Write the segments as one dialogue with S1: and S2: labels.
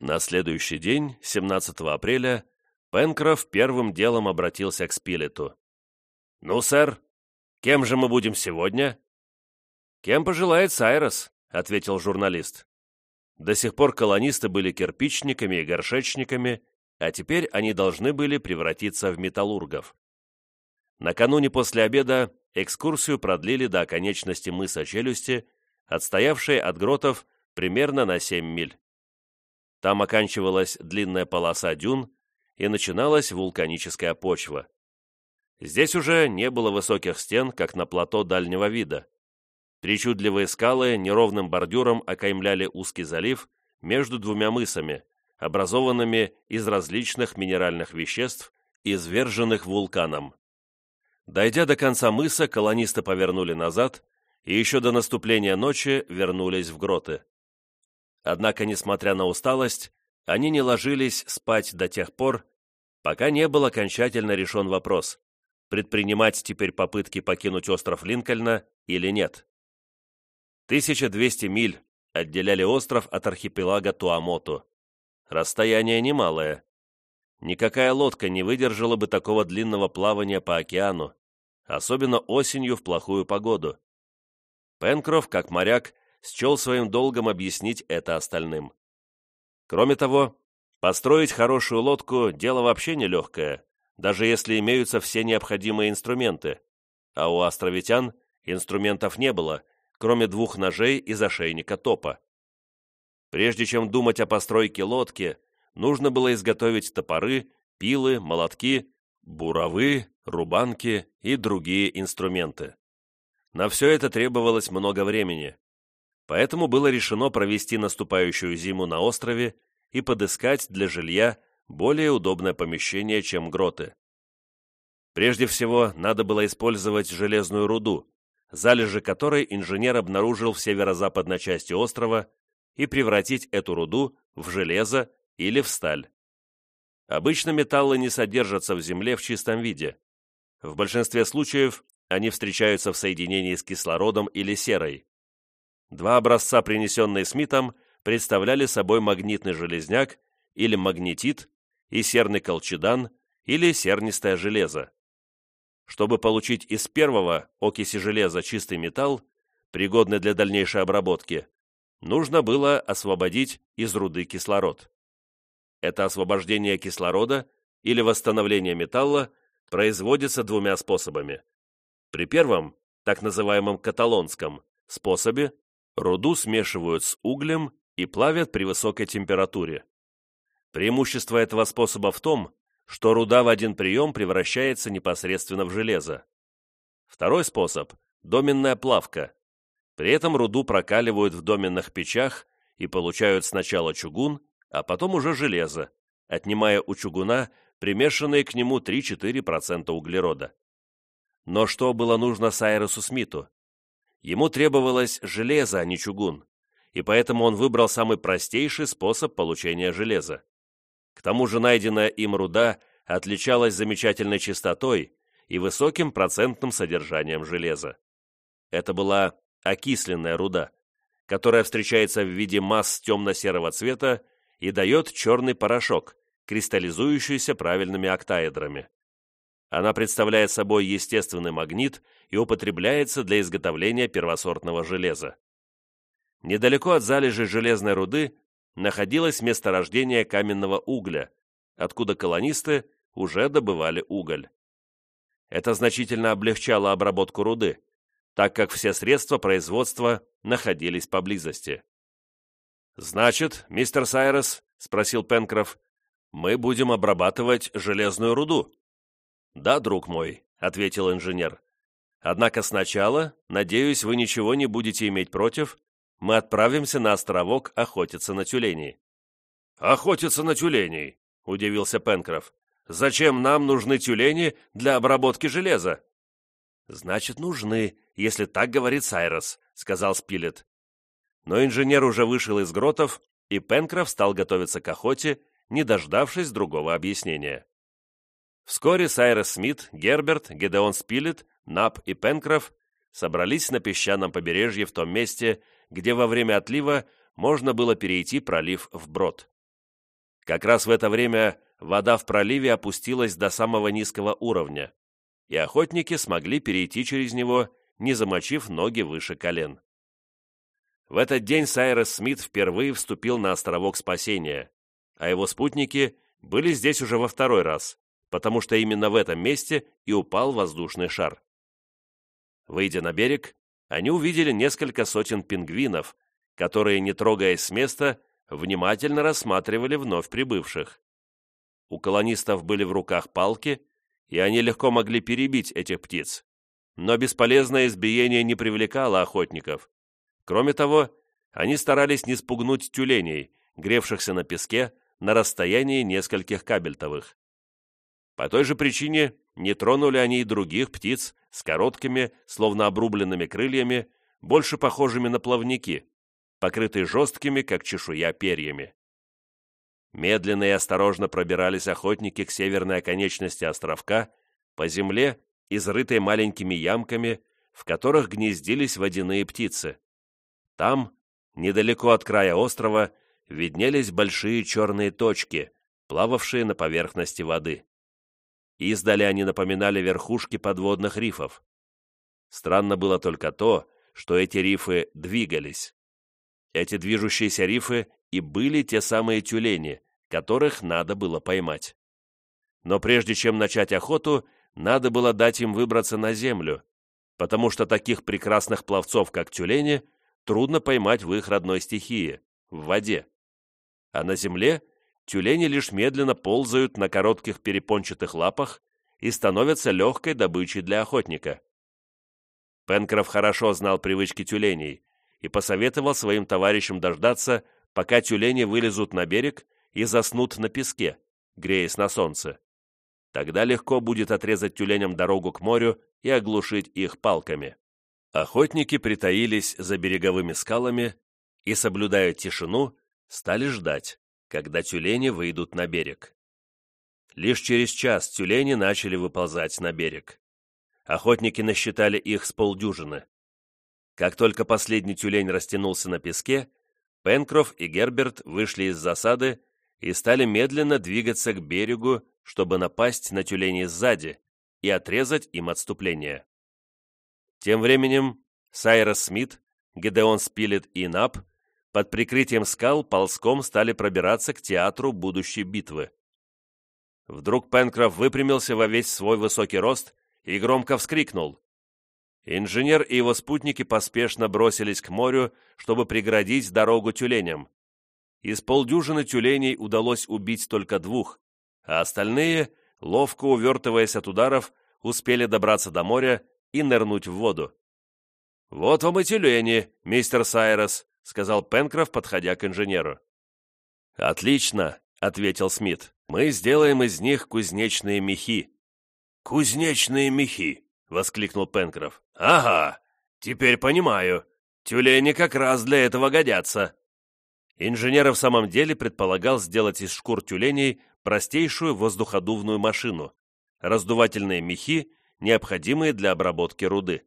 S1: На следующий день, 17 апреля, Пенкроф первым делом обратился к Спилету. «Ну, сэр, кем же мы будем сегодня?» «Кем пожелает Сайрос», — ответил журналист. До сих пор колонисты были кирпичниками и горшечниками, а теперь они должны были превратиться в металлургов. Накануне после обеда экскурсию продлили до оконечности мыса Челюсти, отстоявшей от гротов примерно на 7 миль. Там оканчивалась длинная полоса дюн и начиналась вулканическая почва. Здесь уже не было высоких стен, как на плато дальнего вида. Причудливые скалы неровным бордюром окаймляли узкий залив между двумя мысами, образованными из различных минеральных веществ, изверженных вулканом. Дойдя до конца мыса, колонисты повернули назад и еще до наступления ночи вернулись в гроты. Однако, несмотря на усталость, они не ложились спать до тех пор, пока не был окончательно решен вопрос, предпринимать теперь попытки покинуть остров Линкольна или нет. 1200 миль отделяли остров от архипелага Туамоту. Расстояние немалое. Никакая лодка не выдержала бы такого длинного плавания по океану, особенно осенью в плохую погоду. Пенкроф, как моряк, счел своим долгом объяснить это остальным. Кроме того, построить хорошую лодку – дело вообще нелегкое, даже если имеются все необходимые инструменты, а у островитян инструментов не было, кроме двух ножей и зашейника топа. Прежде чем думать о постройке лодки, нужно было изготовить топоры, пилы, молотки, буровы, рубанки и другие инструменты. На все это требовалось много времени, Поэтому было решено провести наступающую зиму на острове и подыскать для жилья более удобное помещение, чем гроты. Прежде всего, надо было использовать железную руду, залежи которой инженер обнаружил в северо-западной части острова, и превратить эту руду в железо или в сталь. Обычно металлы не содержатся в земле в чистом виде. В большинстве случаев они встречаются в соединении с кислородом или серой. Два образца, принесенные Смитом, представляли собой магнитный железняк или магнетит и серный колчедан или сернистое железо. Чтобы получить из первого окиси железа чистый металл, пригодный для дальнейшей обработки, нужно было освободить из руды кислород. Это освобождение кислорода или восстановление металла производится двумя способами. При первом, так называемом каталонском, способе Руду смешивают с углем и плавят при высокой температуре. Преимущество этого способа в том, что руда в один прием превращается непосредственно в железо. Второй способ – доменная плавка. При этом руду прокаливают в доменных печах и получают сначала чугун, а потом уже железо, отнимая у чугуна примешанные к нему 3-4% углерода. Но что было нужно Сайрусу Смиту? Ему требовалось железо, а не чугун, и поэтому он выбрал самый простейший способ получения железа. К тому же найденная им руда отличалась замечательной чистотой и высоким процентным содержанием железа. Это была окисленная руда, которая встречается в виде масс темно-серого цвета и дает черный порошок, кристаллизующийся правильными октаэдрами. Она представляет собой естественный магнит и употребляется для изготовления первосортного железа. Недалеко от залежи железной руды находилось месторождение каменного угля, откуда колонисты уже добывали уголь. Это значительно облегчало обработку руды, так как все средства производства находились поблизости. «Значит, мистер Сайрес, — спросил Пенкроф, — мы будем обрабатывать железную руду?» «Да, друг мой», — ответил инженер. «Однако сначала, надеюсь, вы ничего не будете иметь против, мы отправимся на островок охотиться на тюленей». «Охотиться на тюленей?» — удивился Пенкроф. «Зачем нам нужны тюлени для обработки железа?» «Значит, нужны, если так говорит Сайрос», — сказал Спилет. Но инженер уже вышел из гротов, и Пенкроф стал готовиться к охоте, не дождавшись другого объяснения. Вскоре Сайрес Смит, Герберт, Гедеон Спилет, Нап и Пенкроф собрались на песчаном побережье в том месте, где во время отлива можно было перейти пролив вброд. Как раз в это время вода в проливе опустилась до самого низкого уровня, и охотники смогли перейти через него, не замочив ноги выше колен. В этот день Сайрес Смит впервые вступил на островок спасения, а его спутники были здесь уже во второй раз, потому что именно в этом месте и упал воздушный шар. Выйдя на берег, они увидели несколько сотен пингвинов, которые, не трогаясь с места, внимательно рассматривали вновь прибывших. У колонистов были в руках палки, и они легко могли перебить этих птиц. Но бесполезное избиение не привлекало охотников. Кроме того, они старались не спугнуть тюленей, гревшихся на песке на расстоянии нескольких кабельтовых. По той же причине не тронули они и других птиц с короткими, словно обрубленными крыльями, больше похожими на плавники, покрытый жесткими, как чешуя, перьями. Медленно и осторожно пробирались охотники к северной оконечности островка, по земле, изрытой маленькими ямками, в которых гнездились водяные птицы. Там, недалеко от края острова, виднелись большие черные точки, плававшие на поверхности воды. Издали они напоминали верхушки подводных рифов. Странно было только то, что эти рифы двигались. Эти движущиеся рифы и были те самые тюлени, которых надо было поймать. Но прежде чем начать охоту, надо было дать им выбраться на землю, потому что таких прекрасных пловцов, как тюлени, трудно поймать в их родной стихии, в воде. А на земле тюлени лишь медленно ползают на коротких перепончатых лапах и становятся легкой добычей для охотника. Пенкроф хорошо знал привычки тюленей, и посоветовал своим товарищам дождаться, пока тюлени вылезут на берег и заснут на песке, греясь на солнце. Тогда легко будет отрезать тюленям дорогу к морю и оглушить их палками. Охотники притаились за береговыми скалами и, соблюдая тишину, стали ждать, когда тюлени выйдут на берег. Лишь через час тюлени начали выползать на берег. Охотники насчитали их с полдюжины. Как только последний тюлень растянулся на песке, Пенкроф и Герберт вышли из засады и стали медленно двигаться к берегу, чтобы напасть на тюленей сзади и отрезать им отступление. Тем временем Сайрос Смит, Гедеон Спилет и Нап под прикрытием скал ползком стали пробираться к театру будущей битвы. Вдруг Пенкроф выпрямился во весь свой высокий рост и громко вскрикнул. Инженер и его спутники поспешно бросились к морю, чтобы преградить дорогу тюленям. Из полдюжины тюленей удалось убить только двух, а остальные, ловко увертываясь от ударов, успели добраться до моря и нырнуть в воду. «Вот вам и тюлени, мистер Сайрос», — сказал Пенкроф, подходя к инженеру. «Отлично», — ответил Смит. «Мы сделаем из них кузнечные мехи». «Кузнечные мехи», — воскликнул Пенкроф. «Ага, теперь понимаю. Тюлени как раз для этого годятся». Инженер в самом деле предполагал сделать из шкур тюленей простейшую воздуходувную машину, раздувательные мехи, необходимые для обработки руды.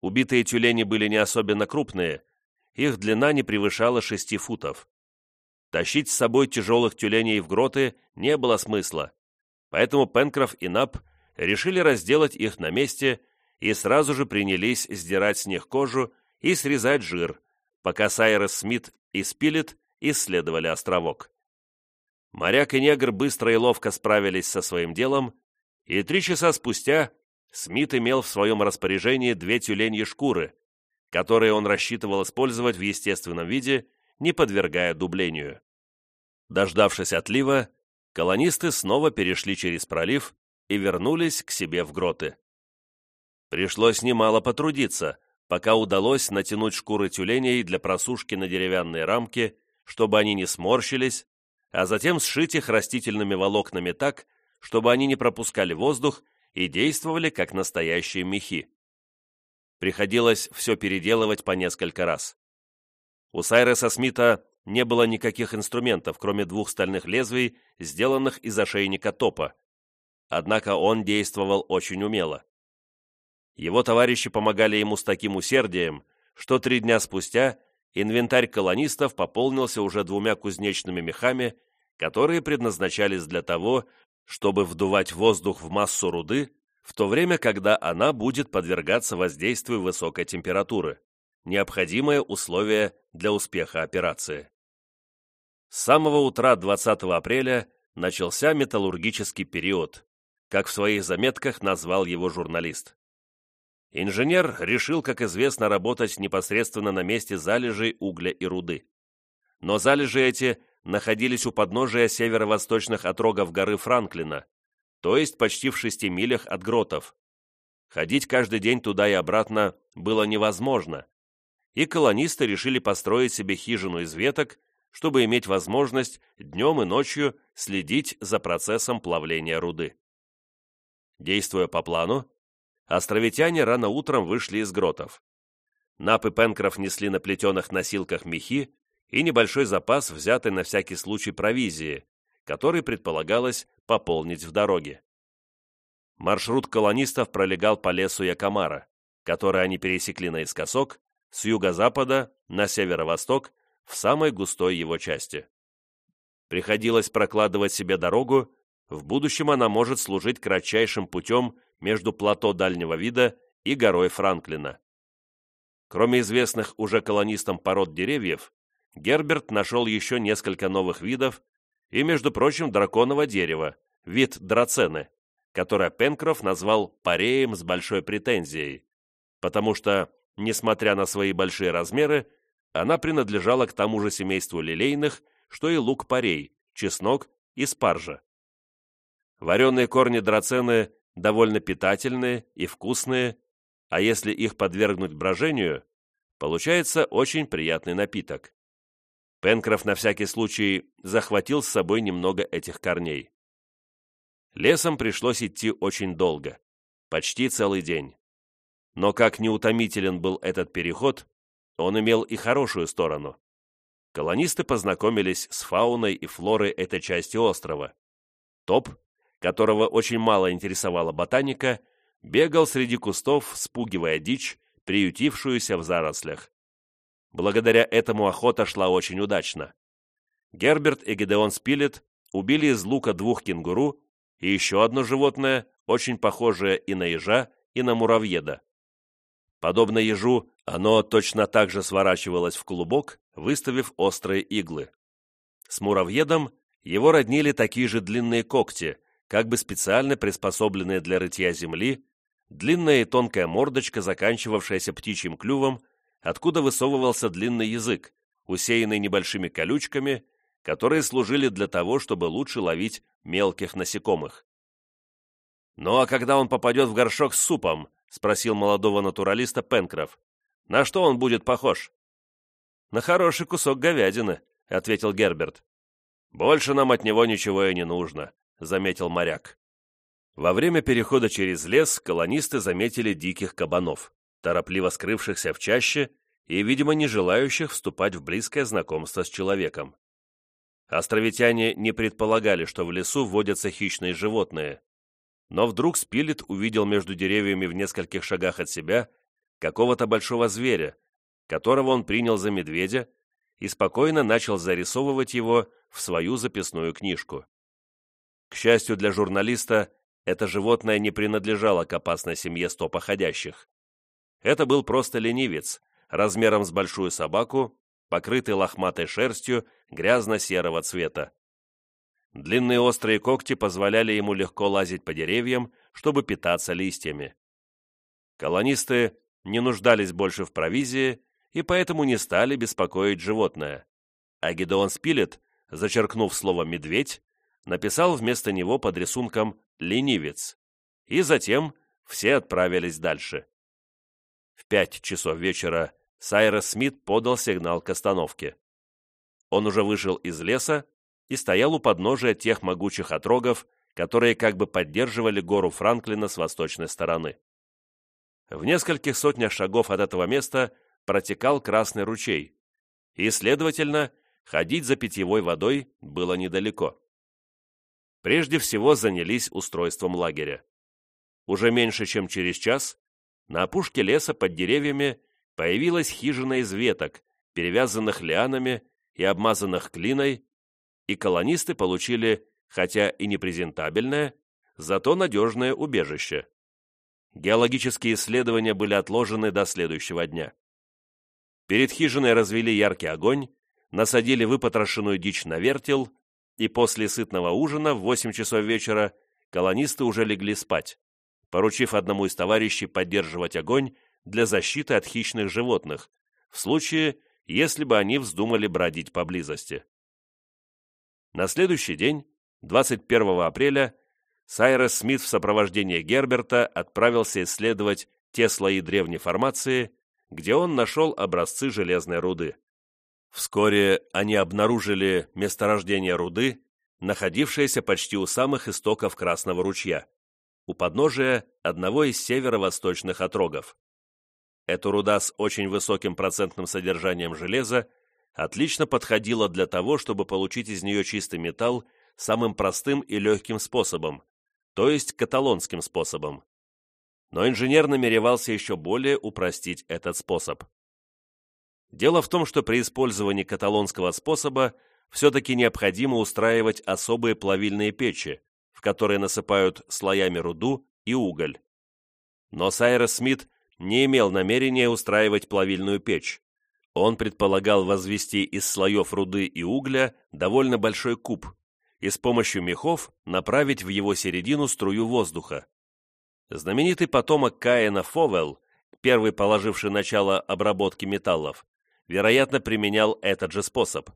S1: Убитые тюлени были не особенно крупные, их длина не превышала шести футов. Тащить с собой тяжелых тюленей в гроты не было смысла, поэтому Пенкроф и Нап решили разделать их на месте и сразу же принялись сдирать с них кожу и срезать жир, пока Сайрес Смит и Спилет исследовали островок. Моряк и негр быстро и ловко справились со своим делом, и три часа спустя Смит имел в своем распоряжении две тюленьи шкуры, которые он рассчитывал использовать в естественном виде, не подвергая дублению. Дождавшись отлива, колонисты снова перешли через пролив и вернулись к себе в гроты. Пришлось немало потрудиться, пока удалось натянуть шкуры тюленей для просушки на деревянные рамки, чтобы они не сморщились, а затем сшить их растительными волокнами так, чтобы они не пропускали воздух и действовали как настоящие мехи. Приходилось все переделывать по несколько раз. У Сайреса Смита не было никаких инструментов, кроме двух стальных лезвий, сделанных из ошейника топа. Однако он действовал очень умело. Его товарищи помогали ему с таким усердием, что три дня спустя инвентарь колонистов пополнился уже двумя кузнечными мехами которые предназначались для того, чтобы вдувать воздух в массу руды, в то время, когда она будет подвергаться воздействию высокой температуры, необходимое условие для успеха операции. С самого утра 20 апреля начался металлургический период, как в своих заметках назвал его журналист. Инженер решил, как известно, работать непосредственно на месте залежей угля и руды. Но залежи эти находились у подножия северо-восточных отрогов горы Франклина, то есть почти в шести милях от гротов. Ходить каждый день туда и обратно было невозможно, и колонисты решили построить себе хижину из веток, чтобы иметь возможность днем и ночью следить за процессом плавления руды. Действуя по плану, островитяне рано утром вышли из гротов. Нап и Пенкроф несли на плетеных носилках мехи и небольшой запас, взятый на всякий случай провизии, который предполагалось пополнить в дороге. Маршрут колонистов пролегал по лесу Якомара, который они пересекли наискосок, с юго-запада на северо-восток, в самой густой его части. Приходилось прокладывать себе дорогу, в будущем она может служить кратчайшим путем между плато дальнего вида и горой Франклина. Кроме известных уже колонистам пород деревьев, Герберт нашел еще несколько новых видов и, между прочим, драконово дерево, вид драцены, которое Пенкроф назвал пареем с большой претензией, потому что, несмотря на свои большие размеры, она принадлежала к тому же семейству лилейных, что и лук-парей, чеснок и спаржа. Вареные корни драцены довольно питательные и вкусные, а если их подвергнуть брожению, получается очень приятный напиток. Пенкроф на всякий случай захватил с собой немного этих корней. Лесом пришлось идти очень долго, почти целый день. Но как неутомителен был этот переход, он имел и хорошую сторону. Колонисты познакомились с фауной и флорой этой части острова. Топ, которого очень мало интересовала ботаника, бегал среди кустов, спугивая дичь, приютившуюся в зарослях. Благодаря этому охота шла очень удачно. Герберт и Гедеон Спилет убили из лука двух кенгуру и еще одно животное, очень похожее и на ежа, и на муравьеда. Подобно ежу, оно точно так же сворачивалось в клубок, выставив острые иглы. С муравьедом его роднили такие же длинные когти, как бы специально приспособленные для рытья земли, длинная и тонкая мордочка, заканчивавшаяся птичьим клювом, откуда высовывался длинный язык, усеянный небольшими колючками, которые служили для того, чтобы лучше ловить мелких насекомых. «Ну а когда он попадет в горшок с супом?» — спросил молодого натуралиста Пенкроф. «На что он будет похож?» «На хороший кусок говядины», — ответил Герберт. «Больше нам от него ничего и не нужно», — заметил моряк. Во время перехода через лес колонисты заметили диких кабанов торопливо скрывшихся в чаще и, видимо, не желающих вступать в близкое знакомство с человеком. Островитяне не предполагали, что в лесу водятся хищные животные, но вдруг Спилет увидел между деревьями в нескольких шагах от себя какого-то большого зверя, которого он принял за медведя и спокойно начал зарисовывать его в свою записную книжку. К счастью для журналиста, это животное не принадлежало к опасной семье стопоходящих. Это был просто ленивец, размером с большую собаку, покрытый лохматой шерстью грязно-серого цвета. Длинные острые когти позволяли ему легко лазить по деревьям, чтобы питаться листьями. Колонисты не нуждались больше в провизии и поэтому не стали беспокоить животное. А Гедеон Спилет, зачеркнув слово «медведь», написал вместо него под рисунком «ленивец». И затем все отправились дальше. В пять часов вечера Сайрос Смит подал сигнал к остановке. Он уже вышел из леса и стоял у подножия тех могучих отрогов, которые как бы поддерживали гору Франклина с восточной стороны. В нескольких сотнях шагов от этого места протекал Красный ручей, и, следовательно, ходить за питьевой водой было недалеко. Прежде всего занялись устройством лагеря. Уже меньше чем через час на опушке леса под деревьями появилась хижина из веток, перевязанных лианами и обмазанных клиной, и колонисты получили, хотя и непрезентабельное, зато надежное убежище. Геологические исследования были отложены до следующего дня. Перед хижиной развели яркий огонь, насадили выпотрошенную дичь на вертел, и после сытного ужина в 8 часов вечера колонисты уже легли спать, поручив одному из товарищей поддерживать огонь для защиты от хищных животных, в случае, если бы они вздумали бродить поблизости. На следующий день, 21 апреля, Сайрес Смит в сопровождении Герберта отправился исследовать те слои древней формации, где он нашел образцы железной руды. Вскоре они обнаружили месторождение руды, находившееся почти у самых истоков Красного ручья, у подножия одного из северо-восточных отрогов. Эта руда с очень высоким процентным содержанием железа отлично подходила для того, чтобы получить из нее чистый металл самым простым и легким способом, то есть каталонским способом. Но инженер намеревался еще более упростить этот способ. Дело в том, что при использовании каталонского способа все-таки необходимо устраивать особые плавильные печи, в которые насыпают слоями руду и уголь. Но Сайрес Смит не имел намерения устраивать плавильную печь. Он предполагал возвести из слоев руды и угля довольно большой куб и с помощью мехов направить в его середину струю воздуха. Знаменитый потомок Каина Фовел, первый положивший начало обработке металлов, вероятно, применял этот же способ.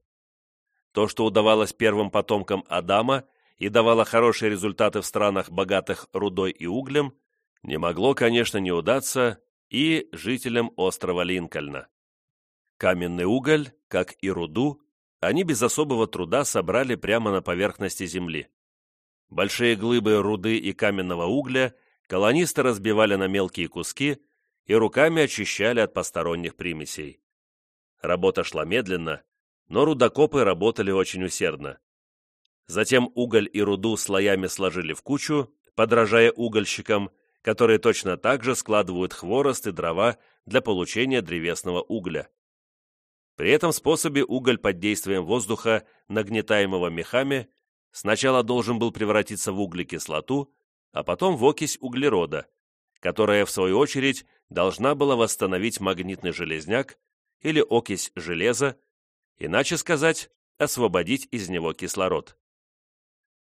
S1: То, что удавалось первым потомкам Адама и давало хорошие результаты в странах, богатых рудой и углем, не могло, конечно, не удаться и жителям острова Линкольна. Каменный уголь, как и руду, они без особого труда собрали прямо на поверхности земли. Большие глыбы руды и каменного угля колонисты разбивали на мелкие куски и руками очищали от посторонних примесей. Работа шла медленно, но рудокопы работали очень усердно. Затем уголь и руду слоями сложили в кучу, подражая угольщикам, которые точно так же складывают хворост и дрова для получения древесного угля. При этом способе уголь под действием воздуха, нагнетаемого мехами, сначала должен был превратиться в углекислоту, а потом в окись углерода, которая, в свою очередь, должна была восстановить магнитный железняк или окись железа, иначе сказать, освободить из него кислород.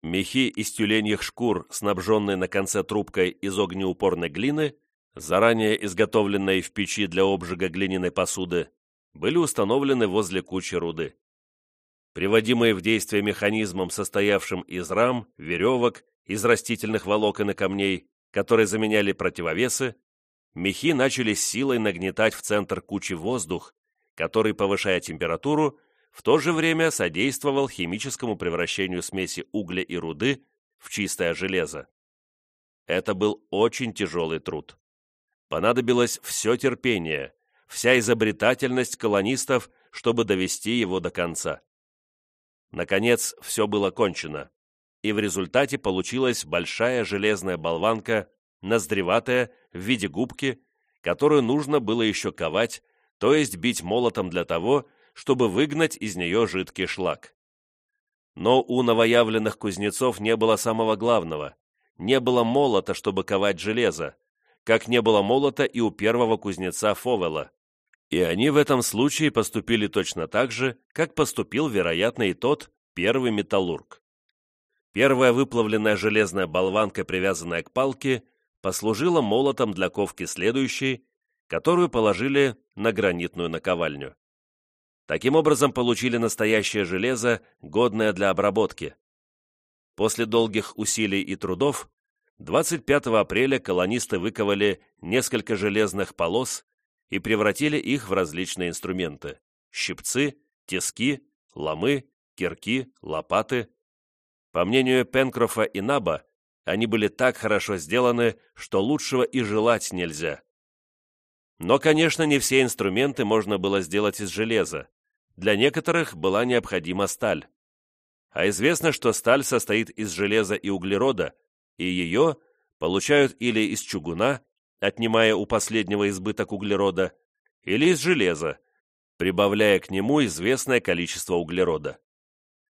S1: Мехи из тюленьих шкур, снабженные на конце трубкой из огнеупорной глины, заранее изготовленной в печи для обжига глиняной посуды, были установлены возле кучи руды. Приводимые в действие механизмом, состоявшим из рам, веревок, из растительных волокон и камней, которые заменяли противовесы, мехи начали силой нагнетать в центр кучи воздух, который, повышая температуру, в то же время содействовал химическому превращению смеси угля и руды в чистое железо. Это был очень тяжелый труд. Понадобилось все терпение, вся изобретательность колонистов, чтобы довести его до конца. Наконец, все было кончено, и в результате получилась большая железная болванка, ноздреватая, в виде губки, которую нужно было еще ковать, то есть бить молотом для того, чтобы выгнать из нее жидкий шлак. Но у новоявленных кузнецов не было самого главного. Не было молота, чтобы ковать железо, как не было молота и у первого кузнеца Фовела. И они в этом случае поступили точно так же, как поступил, вероятно, и тот первый металлург. Первая выплавленная железная болванка, привязанная к палке, послужила молотом для ковки следующей, которую положили на гранитную наковальню. Таким образом, получили настоящее железо, годное для обработки. После долгих усилий и трудов, 25 апреля колонисты выковали несколько железных полос и превратили их в различные инструменты – щипцы, тиски, ломы, кирки, лопаты. По мнению Пенкрофа и Наба, они были так хорошо сделаны, что лучшего и желать нельзя. Но, конечно, не все инструменты можно было сделать из железа. Для некоторых была необходима сталь. А известно, что сталь состоит из железа и углерода, и ее получают или из чугуна, отнимая у последнего избыток углерода, или из железа, прибавляя к нему известное количество углерода.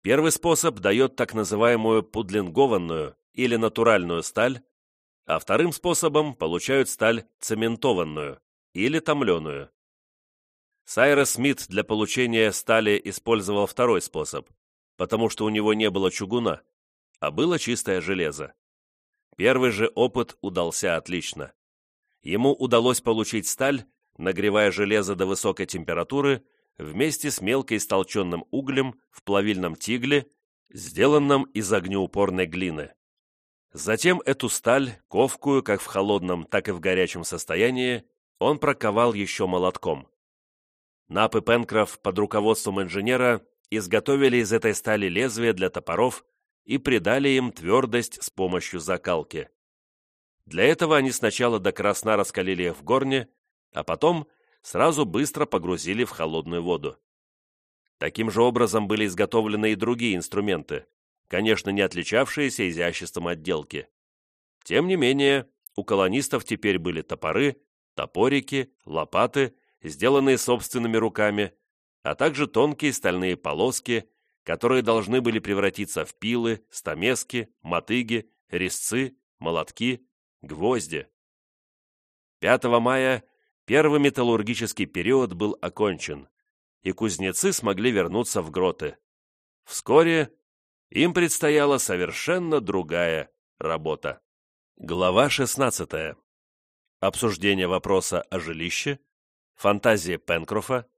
S1: Первый способ дает так называемую пудлингованную или натуральную сталь, а вторым способом получают сталь цементованную или томленую. Сайрес Смит для получения стали использовал второй способ, потому что у него не было чугуна, а было чистое железо. Первый же опыт удался отлично. Ему удалось получить сталь, нагревая железо до высокой температуры вместе с мелко истолченным углем в плавильном тигле, сделанном из огнеупорной глины. Затем эту сталь, ковкую как в холодном, так и в горячем состоянии, он проковал еще молотком. Нап и Пенкроф под руководством инженера изготовили из этой стали лезвия для топоров и придали им твердость с помощью закалки. Для этого они сначала до красна раскалили их в горне, а потом сразу быстро погрузили в холодную воду. Таким же образом были изготовлены и другие инструменты, конечно, не отличавшиеся изяществом отделки. Тем не менее, у колонистов теперь были топоры, топорики, лопаты, сделанные собственными руками, а также тонкие стальные полоски, которые должны были превратиться в пилы, стамески, мотыги, резцы, молотки, гвозди. 5 мая первый металлургический период был окончен, и кузнецы смогли вернуться в гроты. Вскоре им предстояла совершенно другая работа. Глава 16. Обсуждение вопроса о жилище, фантазии Пенкрофа,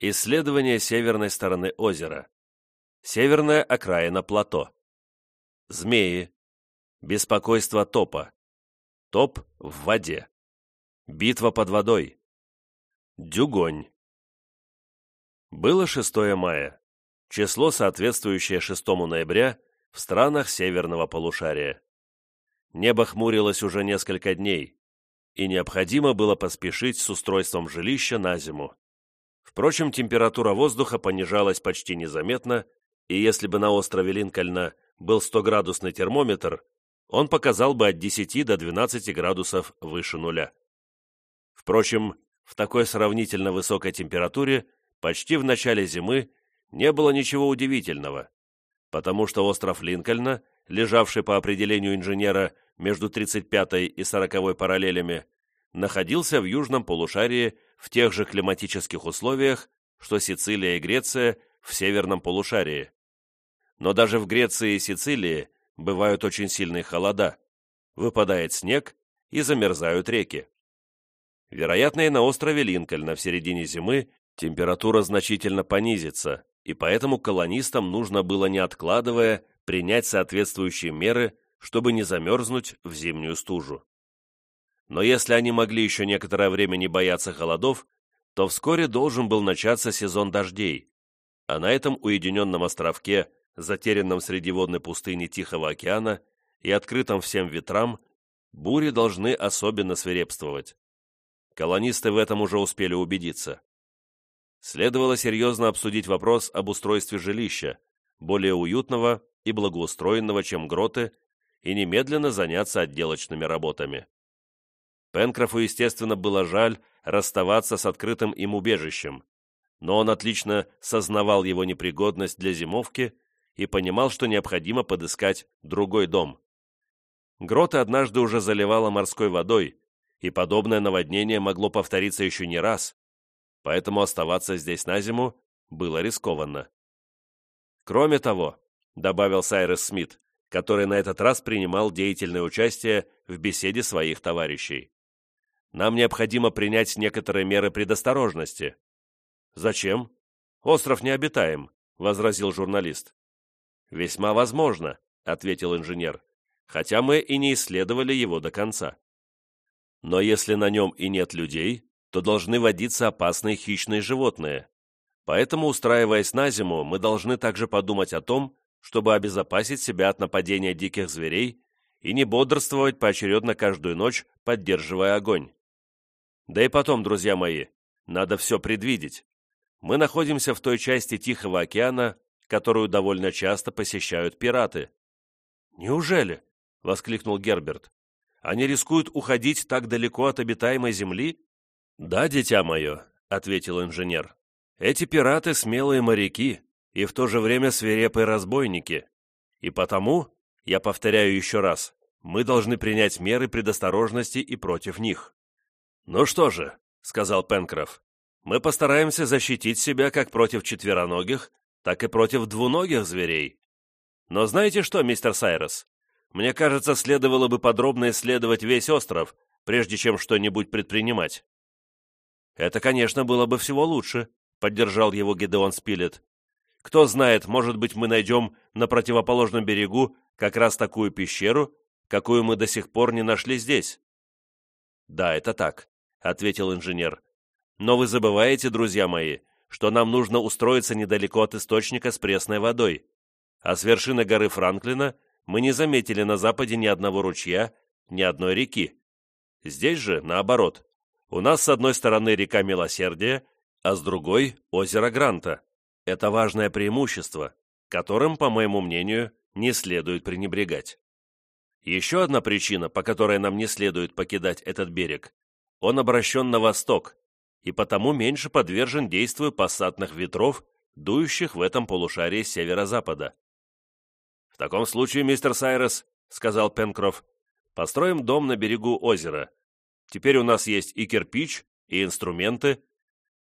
S1: исследование северной стороны озера, северная окраина плато, змеи, беспокойство топа, топ в воде, битва под водой, дюгонь. Было 6 мая число, соответствующее 6 ноября в странах северного полушария. Небо хмурилось уже несколько дней, и необходимо было поспешить с устройством жилища на зиму. Впрочем, температура воздуха понижалась почти незаметно, и если бы на острове Линкольна был 100-градусный термометр, он показал бы от 10 до 12 градусов выше нуля. Впрочем, в такой сравнительно высокой температуре почти в начале зимы не было ничего удивительного, потому что остров Линкольна, лежавший по определению инженера между 35-й и 40-й параллелями, находился в южном полушарии в тех же климатических условиях, что Сицилия и Греция в северном полушарии. Но даже в Греции и Сицилии бывают очень сильные холода, выпадает снег и замерзают реки. Вероятно, и на острове Линкольна в середине зимы температура значительно понизится, и поэтому колонистам нужно было, не откладывая, принять соответствующие меры, чтобы не замерзнуть в зимнюю стужу. Но если они могли еще некоторое время не бояться холодов, то вскоре должен был начаться сезон дождей, а на этом уединенном островке, затерянном среди водной пустыни Тихого океана и открытом всем ветрам, бури должны особенно свирепствовать. Колонисты в этом уже успели убедиться следовало серьезно обсудить вопрос об устройстве жилища, более уютного и благоустроенного, чем гроты, и немедленно заняться отделочными работами. Пенкрофу, естественно, было жаль расставаться с открытым им убежищем, но он отлично сознавал его непригодность для зимовки и понимал, что необходимо подыскать другой дом. Гроты однажды уже заливало морской водой, и подобное наводнение могло повториться еще не раз, поэтому оставаться здесь на зиму было рискованно. Кроме того, добавил Сайрес Смит, который на этот раз принимал деятельное участие в беседе своих товарищей. Нам необходимо принять некоторые меры предосторожности. Зачем? Остров необитаем, возразил журналист. Весьма возможно, ответил инженер, хотя мы и не исследовали его до конца. Но если на нем и нет людей, то должны водиться опасные хищные животные. Поэтому, устраиваясь на зиму, мы должны также подумать о том, чтобы обезопасить себя от нападения диких зверей и не бодрствовать поочередно каждую ночь, поддерживая огонь. Да и потом, друзья мои, надо все предвидеть. Мы находимся в той части Тихого океана, которую довольно часто посещают пираты. «Неужели?» — воскликнул Герберт. «Они рискуют уходить так далеко от обитаемой земли?» «Да, дитя мое», — ответил инженер. «Эти пираты — смелые моряки, и в то же время свирепые разбойники. И потому, я повторяю еще раз, мы должны принять меры предосторожности и против них. «Ну что же», — сказал Пенкроф, — «мы постараемся защитить себя как против четвероногих, так и против двуногих зверей. Но знаете что, мистер Сайрос, мне кажется, следовало бы подробно исследовать весь остров, прежде чем что-нибудь предпринимать». «Это, конечно, было бы всего лучше», — поддержал его Гедеон Спилет. «Кто знает, может быть, мы найдем на противоположном берегу как раз такую пещеру, какую мы до сих пор не нашли здесь». «Да, это так», — ответил инженер. «Но вы забываете, друзья мои, что нам нужно устроиться недалеко от источника с пресной водой, а с вершины горы Франклина мы не заметили на западе ни одного ручья, ни одной реки. Здесь же, наоборот, у нас с одной стороны река Милосердия, а с другой – озеро Гранта. Это важное преимущество, которым, по моему мнению, не следует пренебрегать. Еще одна причина, по которой нам не следует покидать этот берег – он обращен на восток и потому меньше подвержен действию пассатных ветров, дующих в этом полушарии северо-запада. «В таком случае, мистер Сайрес, — сказал Пенкроф, — построим дом на берегу озера. Теперь у нас есть и кирпич, и инструменты.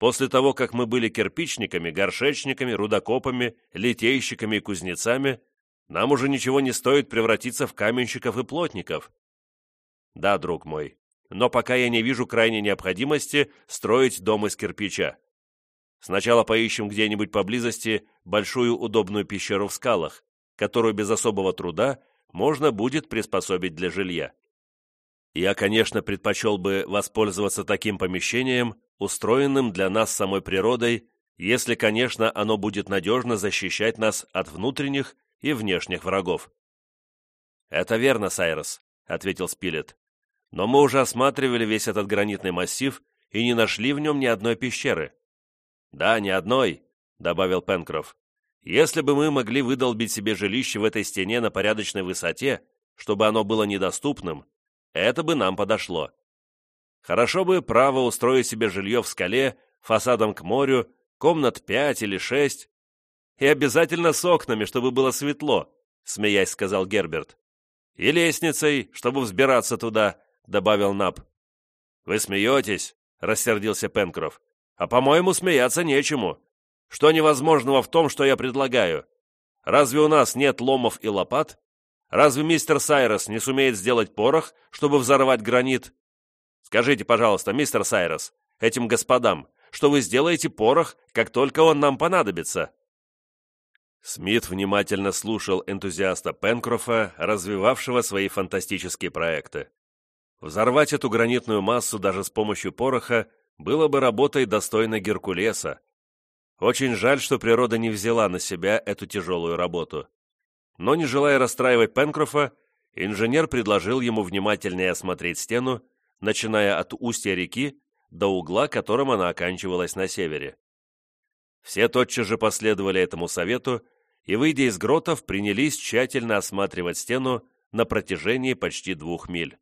S1: После того, как мы были кирпичниками, горшечниками, рудокопами, литейщиками и кузнецами, нам уже ничего не стоит превратиться в каменщиков и плотников. Да, друг мой, но пока я не вижу крайней необходимости строить дом из кирпича. Сначала поищем где-нибудь поблизости большую удобную пещеру в скалах, которую без особого труда можно будет приспособить для жилья. Я, конечно, предпочел бы воспользоваться таким помещением, устроенным для нас самой природой, если, конечно, оно будет надежно защищать нас от внутренних и внешних врагов. «Это верно, Сайрос», — ответил Спилет. «Но мы уже осматривали весь этот гранитный массив и не нашли в нем ни одной пещеры». «Да, ни одной», — добавил Пенкроф. Если бы мы могли выдолбить себе жилище в этой стене на порядочной высоте, чтобы оно было недоступным, это бы нам подошло. Хорошо бы право устроить себе жилье в скале, фасадом к морю, комнат пять или шесть, и обязательно с окнами, чтобы было светло, смеясь сказал Герберт. И лестницей, чтобы взбираться туда, добавил Наб. Вы смеетесь, рассердился Пенкроф. А по-моему, смеяться нечему. Что невозможного в том, что я предлагаю? Разве у нас нет ломов и лопат? Разве мистер Сайрос не сумеет сделать порох, чтобы взорвать гранит? Скажите, пожалуйста, мистер Сайрос, этим господам, что вы сделаете порох, как только он нам понадобится?» Смит внимательно слушал энтузиаста Пенкрофа, развивавшего свои фантастические проекты. Взорвать эту гранитную массу даже с помощью пороха было бы работой достойной Геркулеса, очень жаль, что природа не взяла на себя эту тяжелую работу. Но, не желая расстраивать Пенкрофа, инженер предложил ему внимательнее осмотреть стену, начиная от устья реки до угла, которым она оканчивалась на севере. Все тотчас же последовали этому совету и, выйдя из гротов, принялись тщательно осматривать стену на протяжении почти двух миль.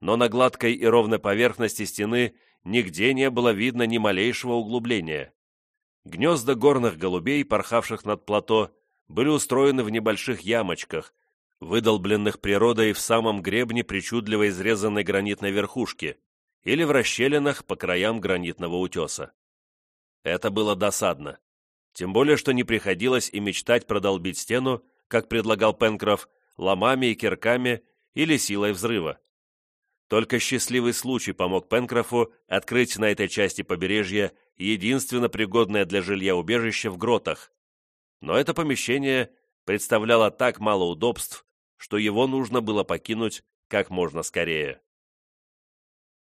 S1: Но на гладкой и ровной поверхности стены нигде не было видно ни малейшего углубления. Гнезда горных голубей, порхавших над плато, были устроены в небольших ямочках, выдолбленных природой в самом гребне причудливо изрезанной гранитной верхушки или в расщелинах по краям гранитного утеса. Это было досадно. Тем более, что не приходилось и мечтать продолбить стену, как предлагал Пенкроф, ломами и кирками или силой взрыва. Только счастливый случай помог Пенкрофу открыть на этой части побережья единственно пригодное для жилья убежище в гротах, но это помещение представляло так мало удобств, что его нужно было покинуть как можно скорее.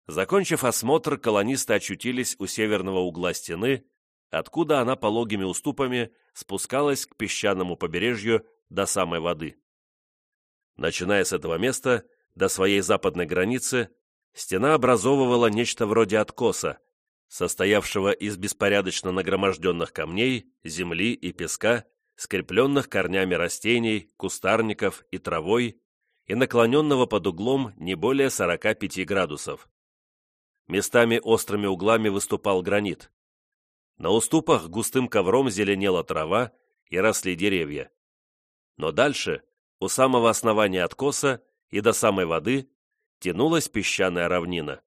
S1: Закончив осмотр, колонисты очутились у северного угла стены, откуда она пологими уступами спускалась к песчаному побережью до самой воды. Начиная с этого места, до своей западной границы, стена образовывала нечто вроде откоса, состоявшего из беспорядочно нагроможденных камней, земли и песка, скрепленных корнями растений, кустарников и травой, и наклоненного под углом не более 45 градусов. Местами острыми углами выступал гранит. На уступах густым ковром зеленела трава и росли деревья. Но дальше, у самого основания откоса и до самой воды, тянулась песчаная равнина.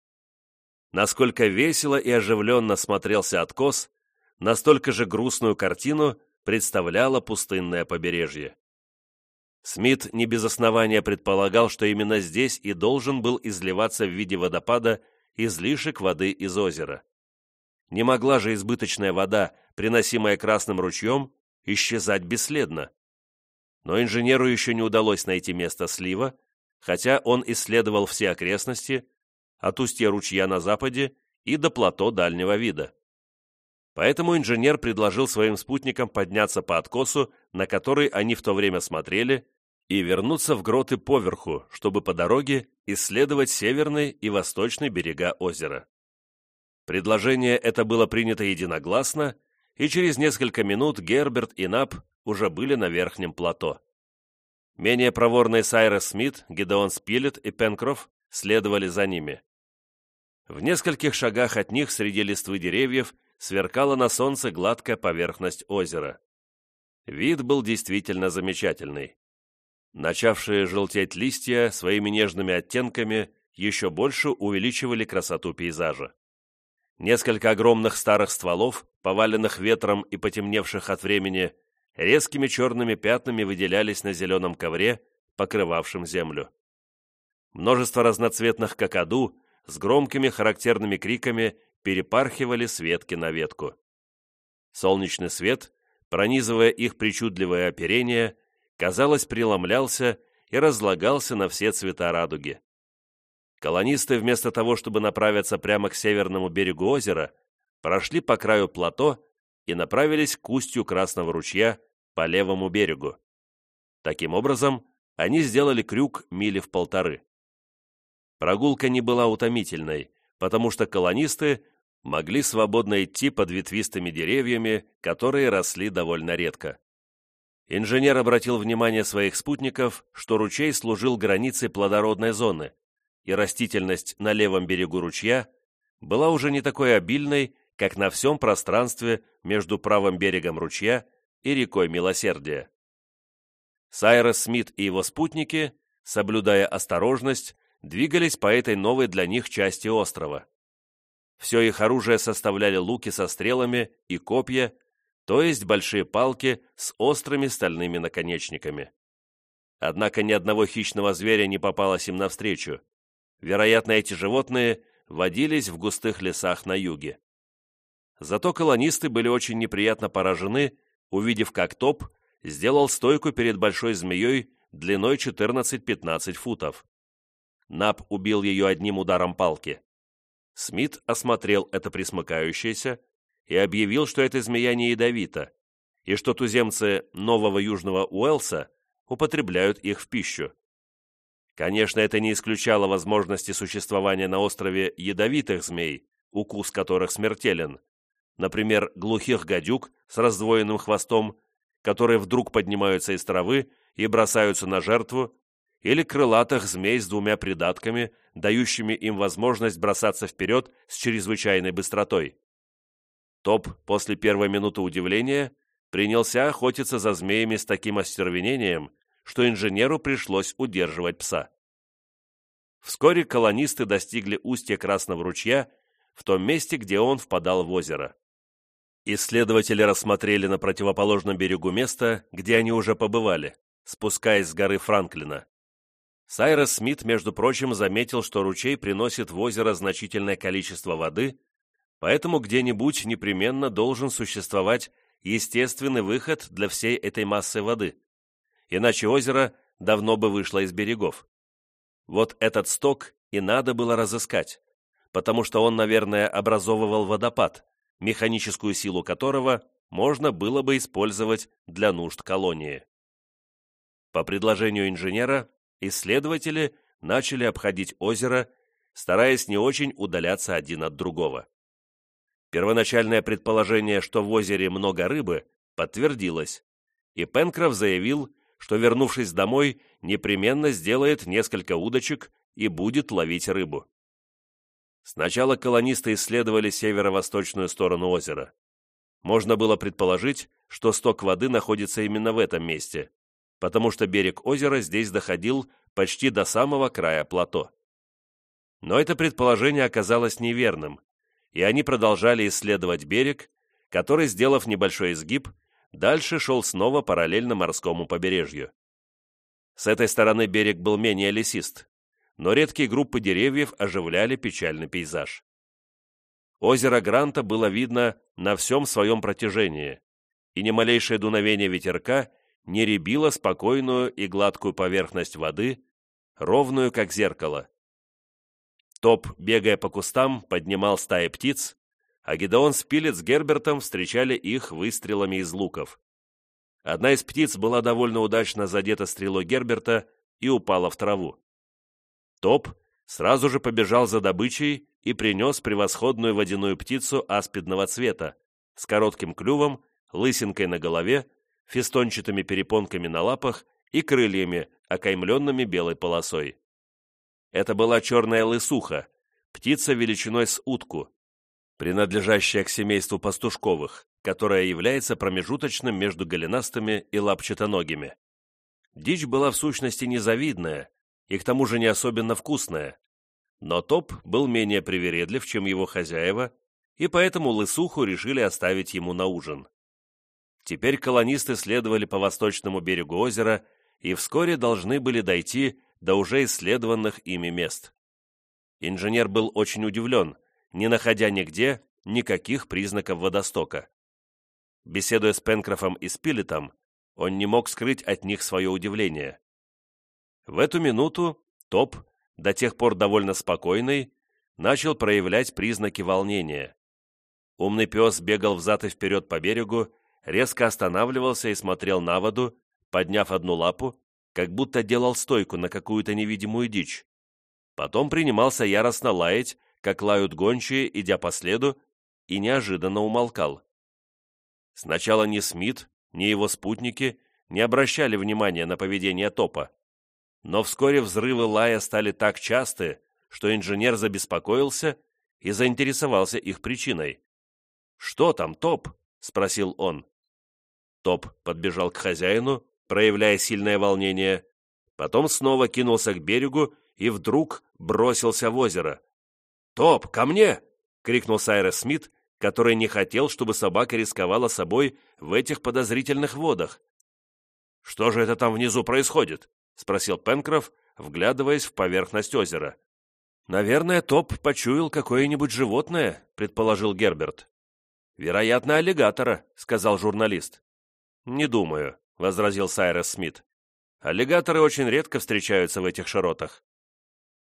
S1: Насколько весело и оживленно смотрелся откос, настолько же грустную картину представляло пустынное побережье. Смит не без основания предполагал, что именно здесь и должен был изливаться в виде водопада излишек воды из озера. Не могла же избыточная вода, приносимая красным ручьем, исчезать бесследно. Но инженеру еще не удалось найти место слива, хотя он исследовал все окрестности, от устья ручья на западе и до плато дальнего вида. Поэтому инженер предложил своим спутникам подняться по откосу, на который они в то время смотрели, и вернуться в гроты поверху, чтобы по дороге исследовать северный и восточный берега озера. Предложение это было принято единогласно, и через несколько минут Герберт и Нап уже были на верхнем плато. Менее проворные Сайрес Смит, Гидеон Спилет и Пенкроф следовали за ними. В нескольких шагах от них среди листвы деревьев сверкала на солнце гладкая поверхность озера. Вид был действительно замечательный. Начавшие желтеть листья своими нежными оттенками еще больше увеличивали красоту пейзажа. Несколько огромных старых стволов, поваленных ветром и потемневших от времени, резкими черными пятнами выделялись на зеленом ковре, покрывавшем землю. Множество разноцветных какаду с громкими характерными криками перепархивали с ветки на ветку. Солнечный свет, пронизывая их причудливое оперение, казалось, преломлялся и разлагался на все цвета радуги. Колонисты, вместо того, чтобы направиться прямо к северному берегу озера, прошли по краю плато и направились к устью Красного ручья по левому берегу. Таким образом, они сделали крюк мили в полторы. Прогулка не была утомительной, потому что колонисты могли свободно идти под ветвистыми деревьями, которые росли довольно редко. Инженер обратил внимание своих спутников, что ручей служил границей плодородной зоны, и растительность на левом берегу ручья была уже не такой обильной, как на всем пространстве между правым берегом ручья и рекой Милосердия. Сайрос Смит и его спутники, соблюдая осторожность, двигались по этой новой для них части острова. Все их оружие составляли луки со стрелами и копья, то есть большие палки с острыми стальными наконечниками. Однако ни одного хищного зверя не попалось им навстречу. Вероятно, эти животные водились в густых лесах на юге. Зато колонисты были очень неприятно поражены, увидев, как топ сделал стойку перед большой змеей длиной 14-15 футов. Нап убил ее одним ударом палки. Смит осмотрел это присмыкающееся и объявил, что эта змея не ядовита, и что туземцы Нового Южного Уэлса употребляют их в пищу. Конечно, это не исключало возможности существования на острове ядовитых змей, укус которых смертелен, например, глухих гадюк с раздвоенным хвостом, которые вдруг поднимаются из травы и бросаются на жертву, или крылатых змей с двумя придатками, дающими им возможность бросаться вперед с чрезвычайной быстротой. Топ после первой минуты удивления принялся охотиться за змеями с таким остервенением, что инженеру пришлось удерживать пса. Вскоре колонисты достигли устья Красного ручья в том месте, где он впадал в озеро. Исследователи рассмотрели на противоположном берегу место, где они уже побывали, спускаясь с горы Франклина. Сайрос Смит, между прочим, заметил, что ручей приносит в озеро значительное количество воды, поэтому где-нибудь непременно должен существовать естественный выход для всей этой массы воды, иначе озеро давно бы вышло из берегов. Вот этот сток и надо было разыскать, потому что он, наверное, образовывал водопад, механическую силу которого можно было бы использовать для нужд колонии. По предложению инженера, исследователи начали обходить озеро, стараясь не очень удаляться один от другого. Первоначальное предположение, что в озере много рыбы, подтвердилось, и Пенкроф заявил, что, вернувшись домой, непременно сделает несколько удочек и будет ловить рыбу. Сначала колонисты исследовали северо-восточную сторону озера. Можно было предположить, что сток воды находится именно в этом месте, потому что берег озера здесь доходил почти до самого края плато. Но это предположение оказалось неверным, и они продолжали исследовать берег, который, сделав небольшой изгиб, дальше шел снова параллельно морскому побережью. С этой стороны берег был менее лесист, но редкие группы деревьев оживляли печальный пейзаж. Озеро Гранта было видно на всем своем протяжении, и ни малейшее дуновение ветерка не ребило спокойную и гладкую поверхность воды, ровную, как зеркало. Топ, бегая по кустам, поднимал стаи птиц, а Гедеон Спилет с Гербертом встречали их выстрелами из луков. Одна из птиц была довольно удачно задета стрелой Герберта и упала в траву. Топ сразу же побежал за добычей и принес превосходную водяную птицу аспидного цвета с коротким клювом, лысинкой на голове, фестончатыми перепонками на лапах и крыльями, окаймленными белой полосой. Это была черная лысуха, птица величиной с утку, принадлежащая к семейству пастушковых, которая является промежуточным между голенастыми и лапчатоногими. Дичь была в сущности незавидная и к тому же не особенно вкусная, но Топ был менее привередлив, чем его хозяева, и поэтому лысуху решили оставить ему на ужин. Теперь колонисты следовали по восточному берегу озера и вскоре должны были дойти до уже исследованных ими мест. Инженер был очень удивлен, не находя нигде никаких признаков водостока. Беседуя с Пенкрофом и Спилетом, он не мог скрыть от них свое удивление. В эту минуту Топ, до тех пор довольно спокойный, начал проявлять признаки волнения. Умный пес бегал взад и вперед по берегу, резко останавливался и смотрел на воду, подняв одну лапу, как будто делал стойку на какую-то невидимую дичь. Потом принимался яростно лаять, как лают гончие, идя по следу, и неожиданно умолкал. Сначала ни Смит, ни его спутники не обращали внимания на поведение топа. Но вскоре взрывы лая стали так часты, что инженер забеспокоился и заинтересовался их причиной. «Что там, Топ?» — спросил он. Топ подбежал к хозяину, проявляя сильное волнение, потом снова кинулся к берегу и вдруг бросился в озеро. «Топ, ко мне!» — крикнул Сайрес Смит, который не хотел, чтобы собака рисковала собой в этих подозрительных водах. «Что же это там внизу происходит?» — спросил Пенкроф, вглядываясь в поверхность озера. «Наверное, Топ почуял какое-нибудь животное», — предположил Герберт. «Вероятно, аллигатора», — сказал журналист. «Не думаю», — возразил Сайрес Смит. «Аллигаторы очень редко встречаются в этих широтах».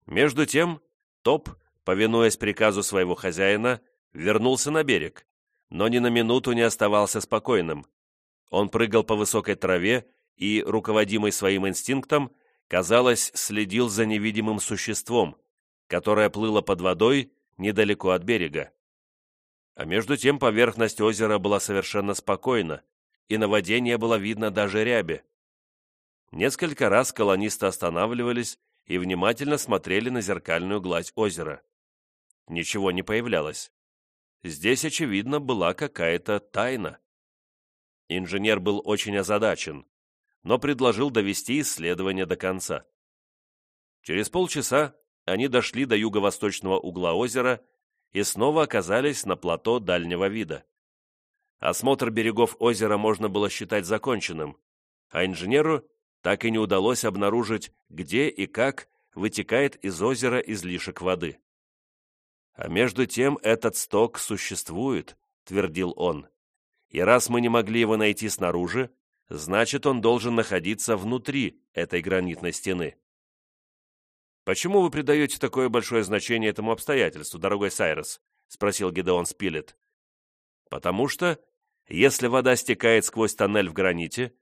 S1: Между тем, Топ, повинуясь приказу своего хозяина, вернулся на берег, но ни на минуту не оставался спокойным. Он прыгал по высокой траве и, руководимый своим инстинктом, казалось, следил за невидимым существом, которое плыло под водой недалеко от берега. А между тем поверхность озера была совершенно спокойна, и на воде не было видно даже ряби. Несколько раз колонисты останавливались и внимательно смотрели на зеркальную гладь озера. Ничего не появлялось. Здесь, очевидно, была какая-то тайна. Инженер был очень озадачен, но предложил довести исследование до конца. Через полчаса они дошли до юго-восточного угла озера и снова оказались на плато дальнего вида. Осмотр берегов озера можно было считать законченным, а инженеру так и не удалось обнаружить, где и как вытекает из озера излишек воды. «А между тем этот сток существует», — твердил он. «И раз мы не могли его найти снаружи, значит, он должен находиться внутри этой гранитной стены». «Почему вы придаете такое большое значение этому обстоятельству, дорогой Сайрос?» — спросил Гедеон Спилет. «Потому что если вода стекает сквозь тоннель в граните,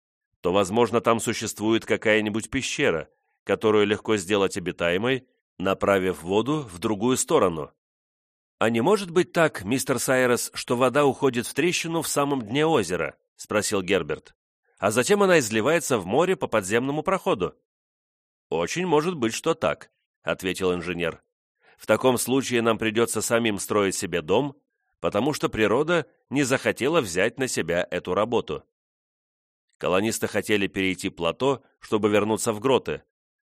S1: то, возможно, там существует какая-нибудь пещера, которую легко сделать обитаемой, направив воду в другую сторону. «А не может быть так, мистер Сайрес, что вода уходит в трещину в самом дне озера?» — спросил Герберт. «А затем она изливается в море по подземному проходу». «Очень может быть, что так», — ответил инженер. «В таком случае нам придется самим строить себе дом, потому что природа не захотела взять на себя эту работу. Колонисты хотели перейти плато, чтобы вернуться в гроты,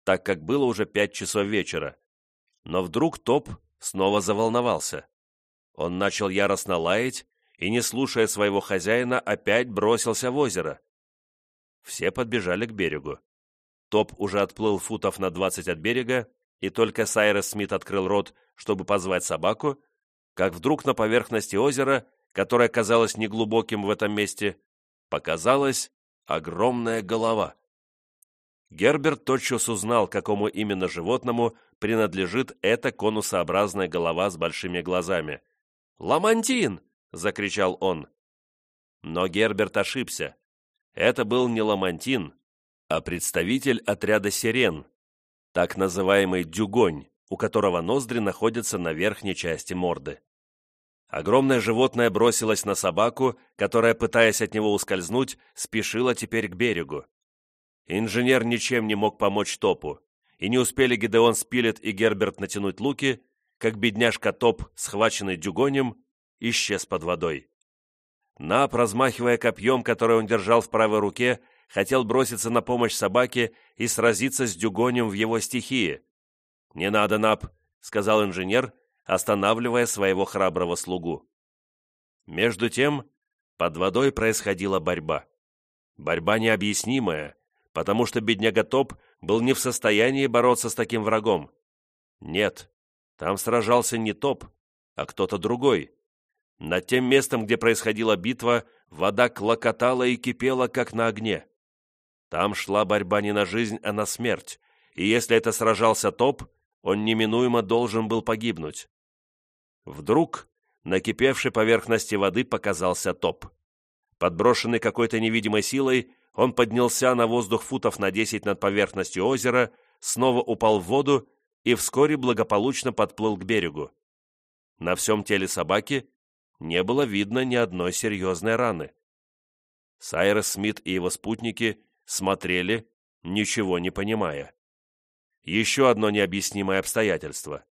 S1: так как было уже пять часов вечера. Но вдруг Топ снова заволновался. Он начал яростно лаять и, не слушая своего хозяина, опять бросился в озеро. Все подбежали к берегу. Топ уже отплыл футов на двадцать от берега, и только Сайрес Смит открыл рот, чтобы позвать собаку, как вдруг на поверхности озера, которое казалось неглубоким в этом месте, показалась огромная голова. Герберт тотчас узнал, какому именно животному принадлежит эта конусообразная голова с большими глазами. «Ламантин!» — закричал он. Но Герберт ошибся. Это был не ламантин, а представитель отряда сирен, так называемый дюгонь, у которого ноздри находятся на верхней части морды. Огромное животное бросилось на собаку, которая, пытаясь от него ускользнуть, спешила теперь к берегу. Инженер ничем не мог помочь Топу, и не успели Гидеон Спилет и Герберт натянуть луки, как бедняжка Топ, схваченный дюгонем, исчез под водой. Нап, размахивая копьем, которое он держал в правой руке, хотел броситься на помощь собаке и сразиться с дюгонем в его стихии. «Не надо, Нап», — сказал инженер, останавливая своего храброго слугу. Между тем, под водой происходила борьба. Борьба необъяснимая, потому что бедняга Топ был не в состоянии бороться с таким врагом. Нет, там сражался не Топ, а кто-то другой. Над тем местом, где происходила битва, вода клокотала и кипела, как на огне. Там шла борьба не на жизнь, а на смерть, и если это сражался топ, он неминуемо должен был погибнуть. Вдруг на кипевшей поверхности воды показался топ. Подброшенный какой-то невидимой силой, он поднялся на воздух футов на десять над поверхностью озера, снова упал в воду и вскоре благополучно подплыл к берегу. На всем теле собаки не было видно ни одной серьезной раны. Сайрес Смит и его спутники смотрели, ничего не понимая. Еще одно необъяснимое обстоятельство.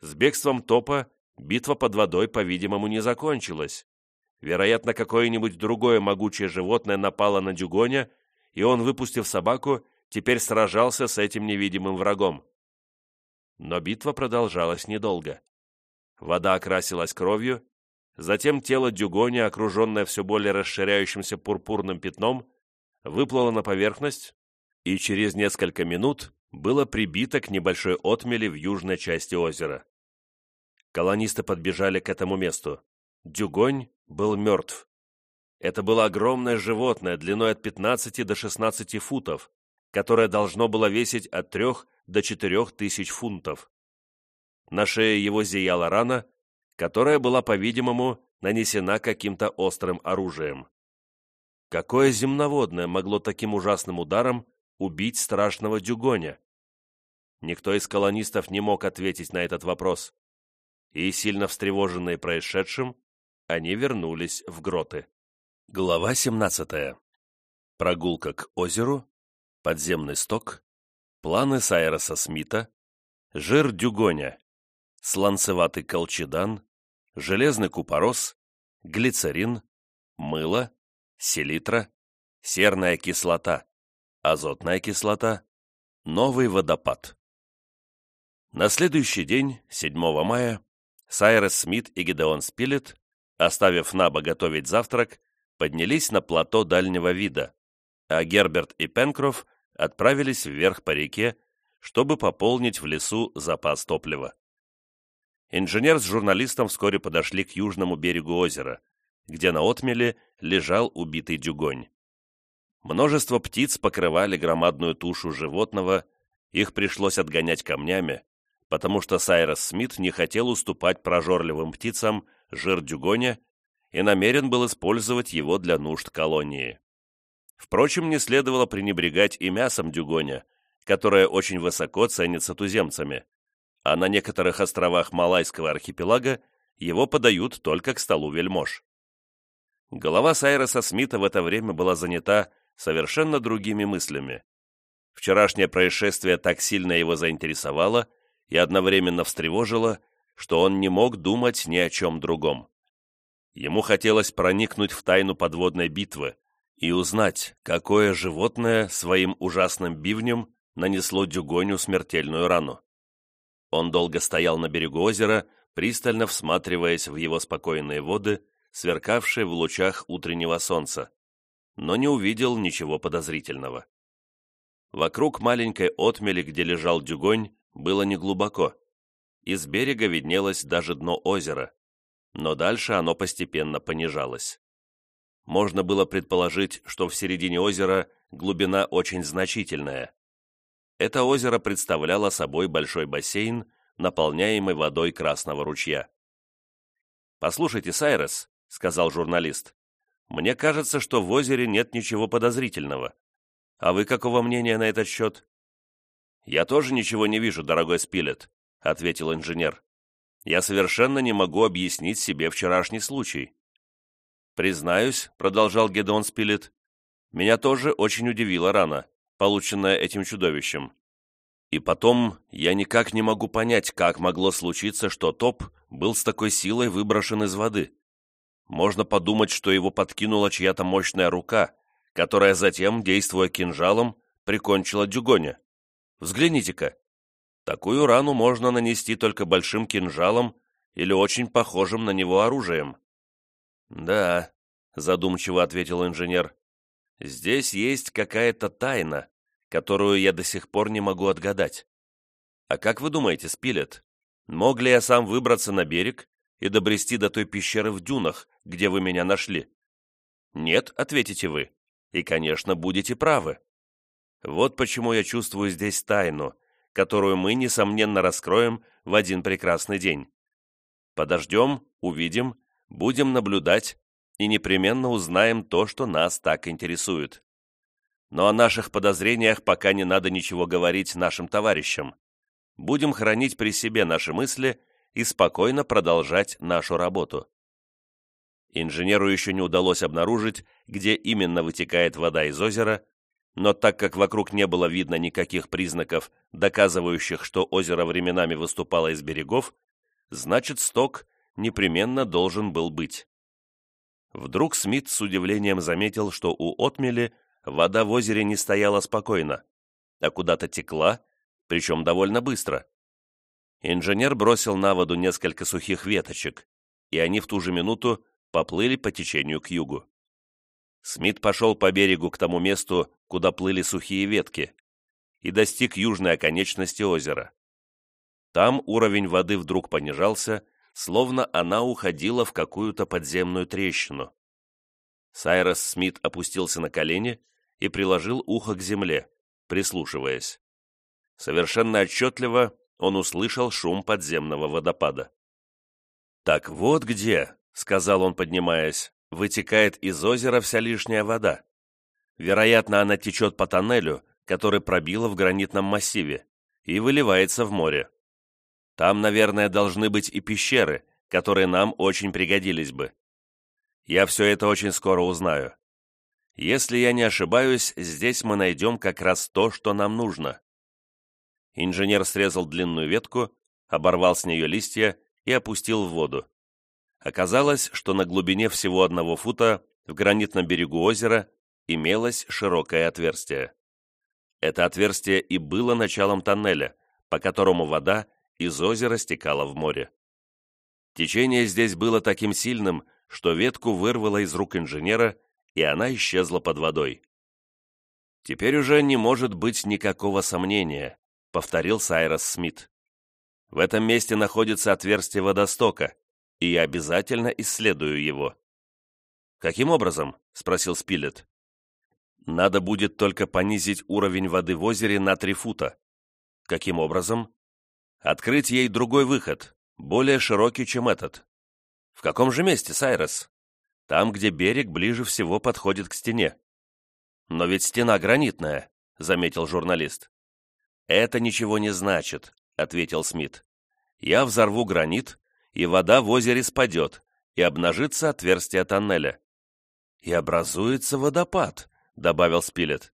S1: С бегством топа битва под водой, по-видимому, не закончилась. Вероятно, какое-нибудь другое могучее животное напало на Дюгоня, и он, выпустив собаку, теперь сражался с этим невидимым врагом. Но битва продолжалась недолго. Вода окрасилась кровью, Затем тело Дюгоня, окруженное все более расширяющимся пурпурным пятном, выплыло на поверхность и через несколько минут было прибито к небольшой отмели в южной части озера. Колонисты подбежали к этому месту. Дюгонь был мертв. Это было огромное животное длиной от 15 до 16 футов, которое должно было весить от 3 до 4 тысяч фунтов. На шее его зияла рана, которая была, по-видимому, нанесена каким-то острым оружием. Какое земноводное могло таким ужасным ударом убить страшного дюгоня? Никто из колонистов не мог ответить на этот вопрос. И, сильно встревоженные происшедшим, они вернулись в гроты. Глава 17. Прогулка к озеру, подземный сток, планы Сайроса Смита, жир дюгоня, сланцеватый колчедан, железный купорос, глицерин, мыло, селитра, серная кислота, азотная кислота, новый водопад. На следующий день, 7 мая, Сайрес Смит и Гидеон Спилет, оставив Наба готовить завтрак, поднялись на плато дальнего вида, а Герберт и Пенкроф отправились вверх по реке, чтобы пополнить в лесу запас топлива. Инженер с журналистом вскоре подошли к южному берегу озера, где на отмеле лежал убитый дюгонь. Множество птиц покрывали громадную тушу животного, их пришлось отгонять камнями, потому что Сайрос Смит не хотел уступать прожорливым птицам жир дюгоня и намерен был использовать его для нужд колонии. Впрочем, не следовало пренебрегать и мясом дюгоня, которое очень высоко ценится туземцами а на некоторых островах Малайского архипелага его подают только к столу вельмож. Голова Сайреса Смита в это время была занята совершенно другими мыслями. Вчерашнее происшествие так сильно его заинтересовало и одновременно встревожило, что он не мог думать ни о чем другом. Ему хотелось проникнуть в тайну подводной битвы и узнать, какое животное своим ужасным бивнем нанесло Дюгоню смертельную рану. Он долго стоял на берегу озера, пристально всматриваясь в его спокойные воды, сверкавшие в лучах утреннего солнца, но не увидел ничего подозрительного. Вокруг маленькой отмели, где лежал Дюгонь, было неглубоко. Из берега виднелось даже дно озера, но дальше оно постепенно понижалось. Можно было предположить, что в середине озера глубина очень значительная. Это озеро представляло собой большой бассейн, наполняемый водой Красного ручья. «Послушайте, Сайрес», — сказал журналист, — «мне кажется, что в озере нет ничего подозрительного. А вы какого мнения на этот счет?» «Я тоже ничего не вижу, дорогой Спилет», — ответил инженер. «Я совершенно не могу объяснить себе вчерашний случай». «Признаюсь», — продолжал Гедеон Спилет, — «меня тоже очень удивила рана, полученная этим чудовищем. И потом, я никак не могу понять, как могло случиться, что топ был с такой силой выброшен из воды. Можно подумать, что его подкинула чья-то мощная рука, которая затем, действуя кинжалом, прикончила Дюгоня. Взгляните-ка. Такую рану можно нанести только большим кинжалом или очень похожим на него оружием. «Да», — задумчиво ответил инженер, — «здесь есть какая-то тайна, которую я до сих пор не могу отгадать. А как вы думаете, Спилет, мог ли я сам выбраться на берег и добрести до той пещеры в дюнах, где вы меня нашли? Нет, ответите вы, и, конечно, будете правы. Вот почему я чувствую здесь тайну, которую мы, несомненно, раскроем в один прекрасный день. Подождем, увидим, будем наблюдать и непременно узнаем то, что нас так интересует. Но о наших подозрениях пока не надо ничего говорить нашим товарищам. Будем хранить при себе наши мысли и спокойно продолжать нашу работу. Инженеру еще не удалось обнаружить, где именно вытекает вода из озера, но так как вокруг не было видно никаких признаков, доказывающих, что озеро временами выступало из берегов, значит, сток непременно должен был быть. Вдруг Смит с удивлением заметил, что у отмели вода в озере не стояла спокойно, а куда-то текла, причем довольно быстро. Инженер бросил на воду несколько сухих веточек, и они в ту же минуту поплыли по течению к югу. Смит пошел по берегу к тому месту, куда плыли сухие ветки, и достиг южной оконечности озера. Там уровень воды вдруг понижался, словно она уходила в какую-то подземную трещину. Сайрос Смит опустился на колени и приложил ухо к земле, прислушиваясь. Совершенно отчетливо он услышал шум подземного водопада. «Так вот где», — сказал он, поднимаясь, — «вытекает из озера вся лишняя вода. Вероятно, она течет по тоннелю, который пробила в гранитном массиве, и выливается в море. Там, наверное, должны быть и пещеры, которые нам очень пригодились бы. Я все это очень скоро узнаю. Если я не ошибаюсь, здесь мы найдем как раз то, что нам нужно. Инженер срезал длинную ветку, оборвал с нее листья и опустил в воду. Оказалось, что на глубине всего одного фута в гранитном берегу озера имелось широкое отверстие. Это отверстие и было началом тоннеля, по которому вода из озера стекала в море. Течение здесь было таким сильным, что ветку вырвало из рук инженера и она исчезла под водой. «Теперь уже не может быть никакого сомнения», — повторил Сайрос Смит. «В этом месте находится отверстие водостока, и я обязательно исследую его». «Каким образом?» — спросил Спилет. «Надо будет только понизить уровень воды в озере на три фута». «Каким образом?» «Открыть ей другой выход, более широкий, чем этот». «В каком же месте, Сайрос?» Там, где берег ближе всего подходит к стене. «Но ведь стена гранитная», — заметил журналист. «Это ничего не значит», — ответил Смит. «Я взорву гранит, и вода в озере спадет, и обнажится отверстие тоннеля». «И образуется водопад», — добавил Спилет.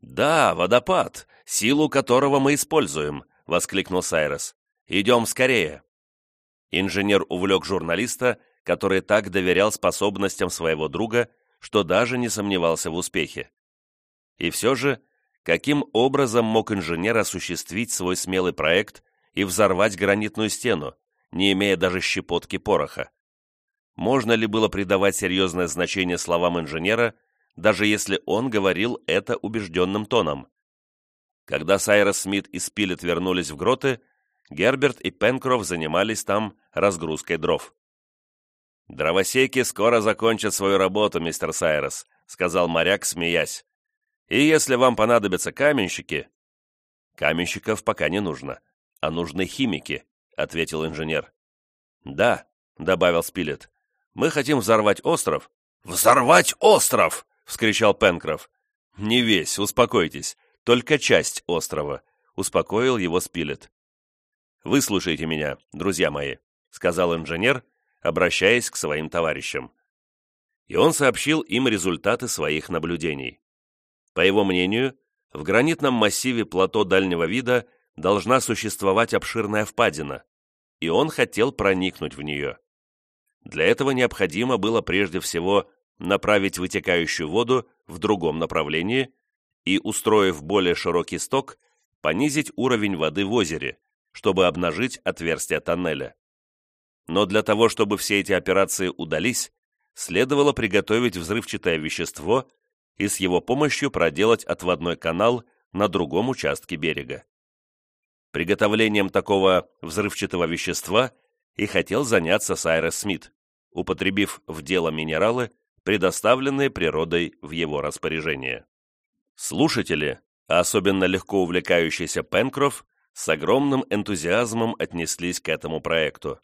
S1: «Да, водопад, силу которого мы используем», — воскликнул Сайрес. «Идем скорее». Инженер увлек журналиста который так доверял способностям своего друга, что даже не сомневался в успехе. И все же, каким образом мог инженер осуществить свой смелый проект и взорвать гранитную стену, не имея даже щепотки пороха? Можно ли было придавать серьезное значение словам инженера, даже если он говорил это убежденным тоном? Когда Сайрос Смит и Спилет вернулись в гроты, Герберт и Пенкроф занимались там разгрузкой дров. «Дровосеки скоро закончат свою работу, мистер Сайрос», — сказал моряк, смеясь. «И если вам понадобятся каменщики...» «Каменщиков пока не нужно, а нужны химики», — ответил инженер. «Да», — добавил Спилет, — «мы хотим взорвать остров». «Взорвать остров!» — вскричал Пенкроф. «Не весь, успокойтесь, только часть острова», — успокоил его Спилет. «Выслушайте меня, друзья мои», — сказал инженер, обращаясь к своим товарищам. И он сообщил им результаты своих наблюдений. По его мнению, в гранитном массиве плато дальнего вида должна существовать обширная впадина, и он хотел проникнуть в нее. Для этого необходимо было прежде всего направить вытекающую воду в другом направлении и, устроив более широкий сток, понизить уровень воды в озере, чтобы обнажить отверстие тоннеля. Но для того, чтобы все эти операции удались, следовало приготовить взрывчатое вещество и с его помощью проделать отводной канал на другом участке берега. Приготовлением такого взрывчатого вещества и хотел заняться Сайрес Смит, употребив в дело минералы, предоставленные природой в его распоряжение. Слушатели, а особенно легко увлекающийся Пенкроф, с огромным энтузиазмом отнеслись к этому проекту.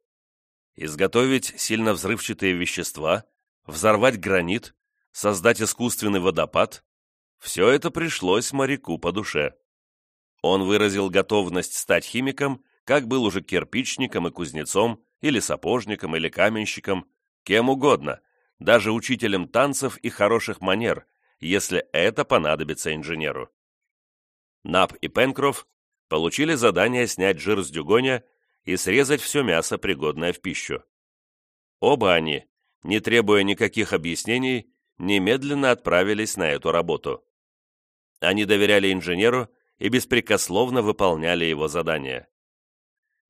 S1: Изготовить сильно взрывчатые вещества, взорвать гранит, создать искусственный водопад – все это пришлось моряку по душе. Он выразил готовность стать химиком, как был уже кирпичником и кузнецом, или сапожником, или каменщиком, кем угодно, даже учителем танцев и хороших манер, если это понадобится инженеру. Нап и Пенкроф получили задание снять жир с дюгоня и срезать все мясо, пригодное в пищу. Оба они, не требуя никаких объяснений, немедленно отправились на эту работу. Они доверяли инженеру и беспрекословно выполняли его задания.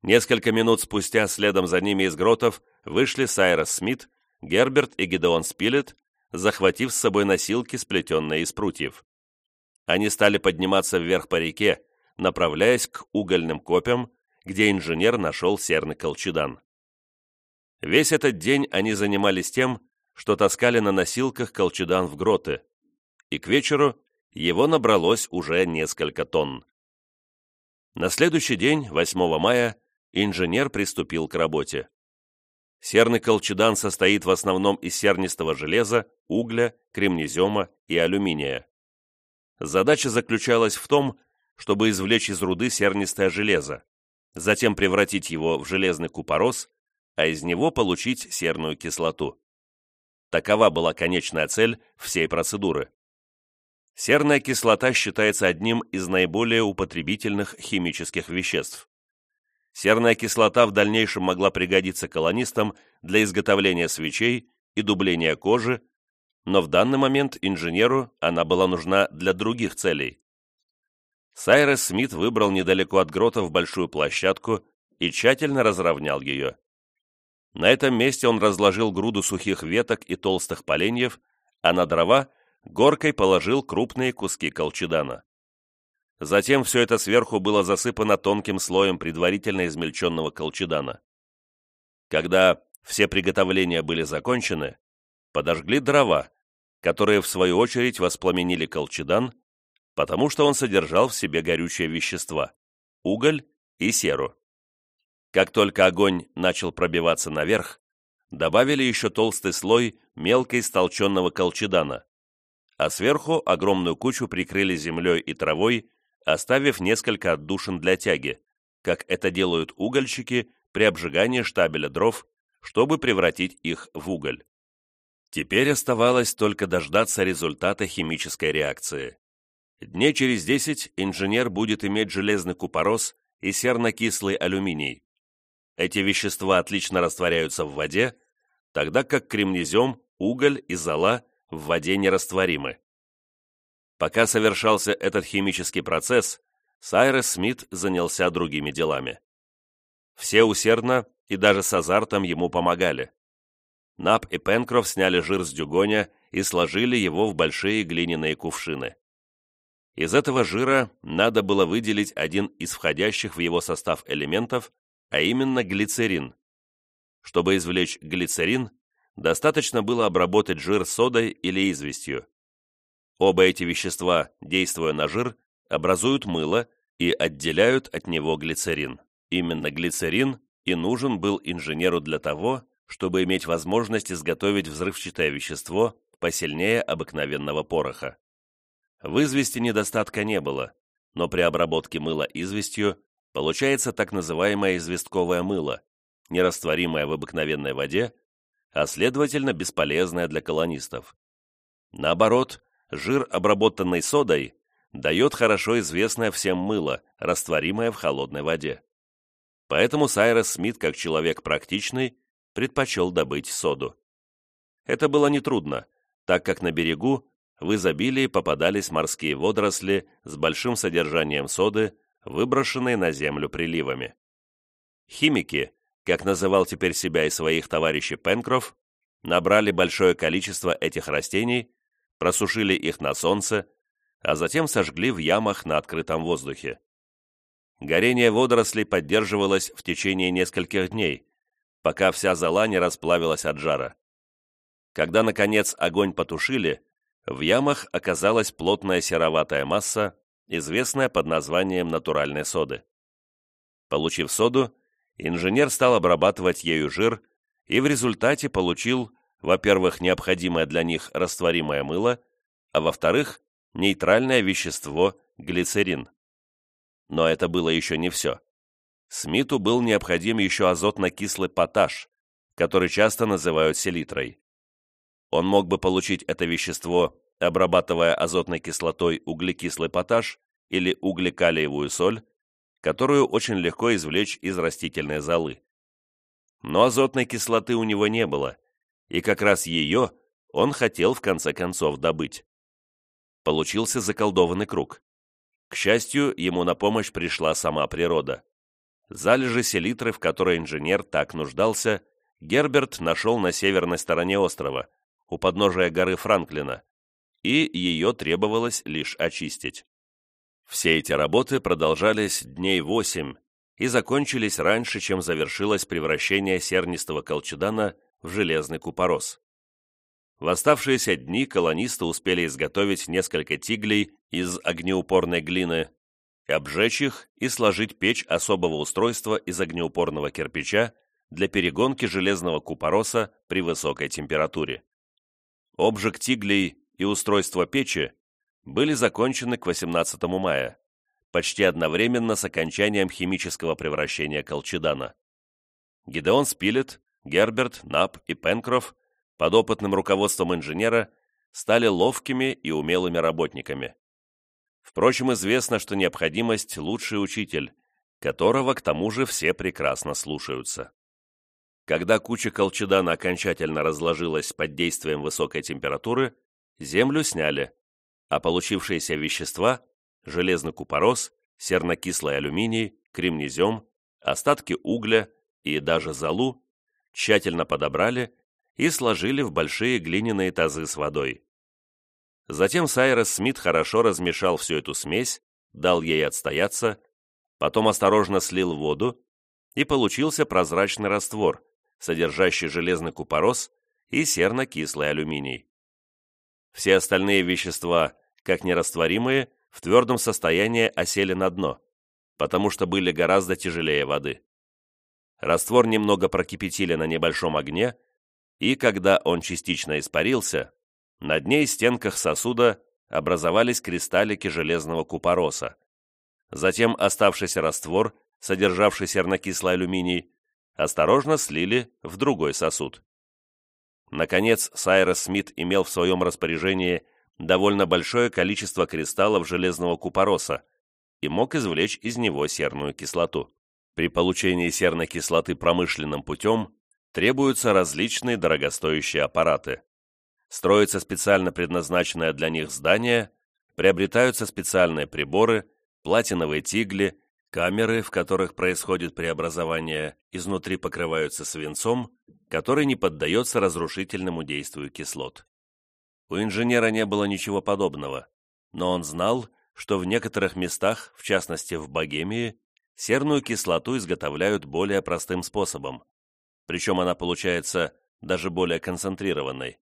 S1: Несколько минут спустя следом за ними из гротов вышли Сайрос Смит, Герберт и Гидеон Спилет, захватив с собой носилки, сплетенные из прутьев. Они стали подниматься вверх по реке, направляясь к угольным копям, где инженер нашел серный колчедан. Весь этот день они занимались тем, что таскали на носилках колчедан в гроты, и к вечеру его набралось уже несколько тонн. На следующий день, 8 мая, инженер приступил к работе. Серный колчедан состоит в основном из сернистого железа, угля, кремнезема и алюминия. Задача заключалась в том, чтобы извлечь из руды сернистое железо, затем превратить его в железный купорос, а из него получить серную кислоту. Такова была конечная цель всей процедуры. Серная кислота считается одним из наиболее употребительных химических веществ. Серная кислота в дальнейшем могла пригодиться колонистам для изготовления свечей и дубления кожи, но в данный момент инженеру она была нужна для других целей. Сайрес Смит выбрал недалеко от гротов большую площадку и тщательно разровнял ее. На этом месте он разложил груду сухих веток и толстых поленьев, а на дрова горкой положил крупные куски колчедана. Затем все это сверху было засыпано тонким слоем предварительно измельченного колчедана. Когда все приготовления были закончены, подожгли дрова, которые в свою очередь воспламенили колчедан потому что он содержал в себе горючие вещества – уголь и серу. Как только огонь начал пробиваться наверх, добавили еще толстый слой мелко истолченного колчедана, а сверху огромную кучу прикрыли землей и травой, оставив несколько отдушин для тяги, как это делают угольщики при обжигании штабеля дров, чтобы превратить их в уголь. Теперь оставалось только дождаться результата химической реакции. Дней через 10 инженер будет иметь железный купорос и серно-кислый алюминий. Эти вещества отлично растворяются в воде, тогда как кремнезем, уголь и зола в воде нерастворимы. Пока совершался этот химический процесс, Сайрес Смит занялся другими делами. Все усердно и даже с азартом ему помогали. Нап и Пенкроф сняли жир с дюгоня и сложили его в большие глиняные кувшины. Из этого жира надо было выделить один из входящих в его состав элементов, а именно глицерин. Чтобы извлечь глицерин, достаточно было обработать жир содой или известью. Оба эти вещества, действуя на жир, образуют мыло и отделяют от него глицерин. Именно глицерин и нужен был инженеру для того, чтобы иметь возможность изготовить взрывчатое вещество посильнее обыкновенного пороха. В извести недостатка не было, но при обработке мыла известью получается так называемое известковое мыло, нерастворимое в обыкновенной воде, а следовательно бесполезное для колонистов. Наоборот, жир, обработанный содой, дает хорошо известное всем мыло, растворимое в холодной воде. Поэтому Сайрес Смит, как человек практичный, предпочел добыть соду. Это было нетрудно, так как на берегу в изобилии попадались морские водоросли с большим содержанием соды, выброшенные на землю приливами. Химики, как называл теперь себя и своих товарищей Пенкроф, набрали большое количество этих растений, просушили их на солнце, а затем сожгли в ямах на открытом воздухе. Горение водорослей поддерживалось в течение нескольких дней, пока вся зола не расплавилась от жара. Когда, наконец, огонь потушили, в ямах оказалась плотная сероватая масса, известная под названием натуральной соды. Получив соду, инженер стал обрабатывать ею жир и в результате получил, во-первых, необходимое для них растворимое мыло, а во-вторых, нейтральное вещество глицерин. Но это было еще не все. Смиту был необходим еще азотно-кислый поташ, который часто называют селитрой. Он мог бы получить это вещество, обрабатывая азотной кислотой углекислый поташ или углекалиевую соль, которую очень легко извлечь из растительной золы. Но азотной кислоты у него не было, и как раз ее он хотел в конце концов добыть. Получился заколдованный круг. К счастью, ему на помощь пришла сама природа. Залежи селитры, в которой инженер так нуждался, Герберт нашел на северной стороне острова, у подножия горы Франклина, и ее требовалось лишь очистить. Все эти работы продолжались дней восемь и закончились раньше, чем завершилось превращение сернистого колчедана в железный купорос. В оставшиеся дни колонисты успели изготовить несколько тиглей из огнеупорной глины, обжечь их и сложить печь особого устройства из огнеупорного кирпича для перегонки железного купороса при высокой температуре. Обжиг тиглей и устройство печи были закончены к 18 мая, почти одновременно с окончанием химического превращения колчедана. Гидеон Спилет, Герберт, Нап и Пенкроф под опытным руководством инженера стали ловкими и умелыми работниками. Впрочем, известно, что необходимость – лучший учитель, которого, к тому же, все прекрасно слушаются. Когда куча колчедана окончательно разложилась под действием высокой температуры, землю сняли, а получившиеся вещества – железный купорос, сернокислый алюминий, кремнезем, остатки угля и даже золу – тщательно подобрали и сложили в большие глиняные тазы с водой. Затем Сайрос Смит хорошо размешал всю эту смесь, дал ей отстояться, потом осторожно слил воду, и получился прозрачный раствор, содержащий железный купорос и серно-кислый алюминий. Все остальные вещества, как нерастворимые, в твердом состоянии осели на дно, потому что были гораздо тяжелее воды. Раствор немного прокипятили на небольшом огне, и когда он частично испарился, на дне и стенках сосуда образовались кристаллики железного купороса. Затем оставшийся раствор, содержавший сернокислый алюминий, осторожно слили в другой сосуд. Наконец, Сайрос Смит имел в своем распоряжении довольно большое количество кристаллов железного купороса и мог извлечь из него серную кислоту. При получении серной кислоты промышленным путем требуются различные дорогостоящие аппараты. Строится специально предназначенное для них здание, приобретаются специальные приборы, платиновые тигли, камеры, в которых происходит преобразование, изнутри покрываются свинцом, который не поддается разрушительному действию кислот. У инженера не было ничего подобного, но он знал, что в некоторых местах, в частности в Богемии, серную кислоту изготовляют более простым способом, причем она получается даже более концентрированной.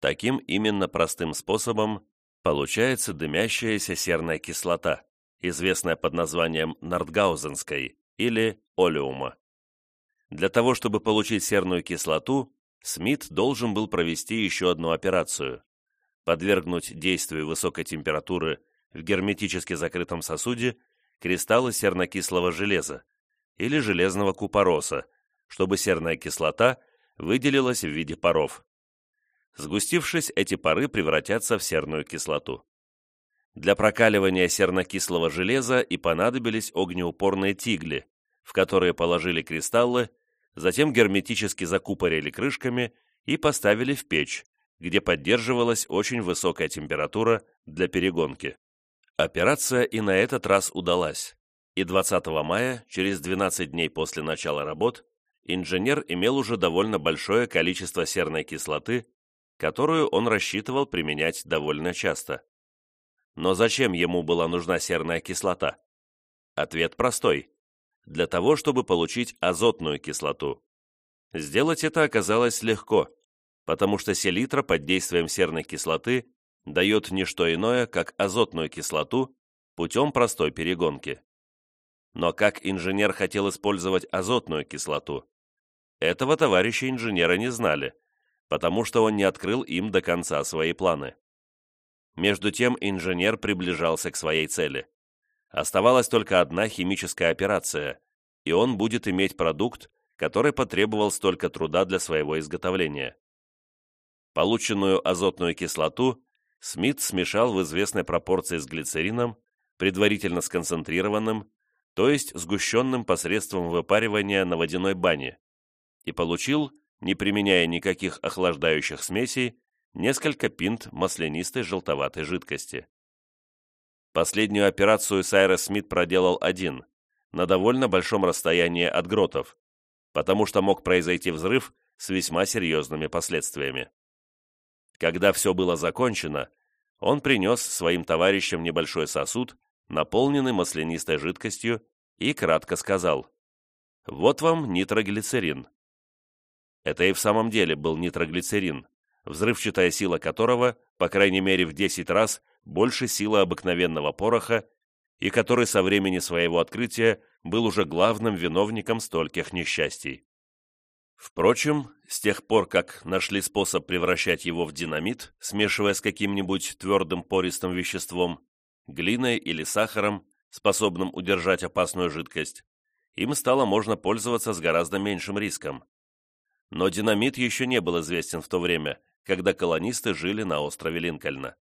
S1: Таким именно простым способом получается дымящаяся серная кислота, известная под названием нортгаузенской или олеума. Для того, чтобы получить серную кислоту, Смит должен был провести еще одну операцию – подвергнуть действию высокой температуры в герметически закрытом сосуде кристаллы сернокислого железа или железного купороса, чтобы серная кислота выделилась в виде паров. Сгустившись, эти пары превратятся в серную кислоту. Для прокаливания сернокислого железа и понадобились огнеупорные тигли, в которые положили кристаллы, затем герметически закупорили крышками и поставили в печь, где поддерживалась очень высокая температура для перегонки. Операция и на этот раз удалась, и 20 мая, через 12 дней после начала работ, инженер имел уже довольно большое количество серной кислоты, которую он рассчитывал применять довольно часто. Но зачем ему была нужна серная кислота? Ответ простой. Для того, чтобы получить азотную кислоту. Сделать это оказалось легко, потому что селитра под действием серной кислоты дает не что иное, как азотную кислоту путем простой перегонки. Но как инженер хотел использовать азотную кислоту? Этого товарищи инженера не знали, потому что он не открыл им до конца свои планы. Между тем инженер приближался к своей цели. Оставалась только одна химическая операция, и он будет иметь продукт, который потребовал столько труда для своего изготовления. Полученную азотную кислоту Смит смешал в известной пропорции с глицерином, предварительно сконцентрированным, то есть сгущенным посредством выпаривания на водяной бане, и получил, не применяя никаких охлаждающих смесей, несколько пинт маслянистой желтоватой жидкости. Последнюю операцию Сайрес Смит проделал один, на довольно большом расстоянии от гротов, потому что мог произойти взрыв с весьма серьезными последствиями. Когда все было закончено, он принес своим товарищам небольшой сосуд, наполненный маслянистой жидкостью, и кратко сказал «Вот вам нитроглицерин». Это и в самом деле был нитроглицерин, взрывчатая сила которого, по крайней мере в 10 раз, больше силы обыкновенного пороха, и который со времени своего открытия был уже главным виновником стольких несчастий. Впрочем, с тех пор, как нашли способ превращать его в динамит, смешивая с каким-нибудь твердым пористым веществом, глиной или сахаром, способным удержать опасную жидкость, им стало можно пользоваться с гораздо меньшим риском. Но динамит еще не был известен в то время, когда колонисты жили на острове Линкольна.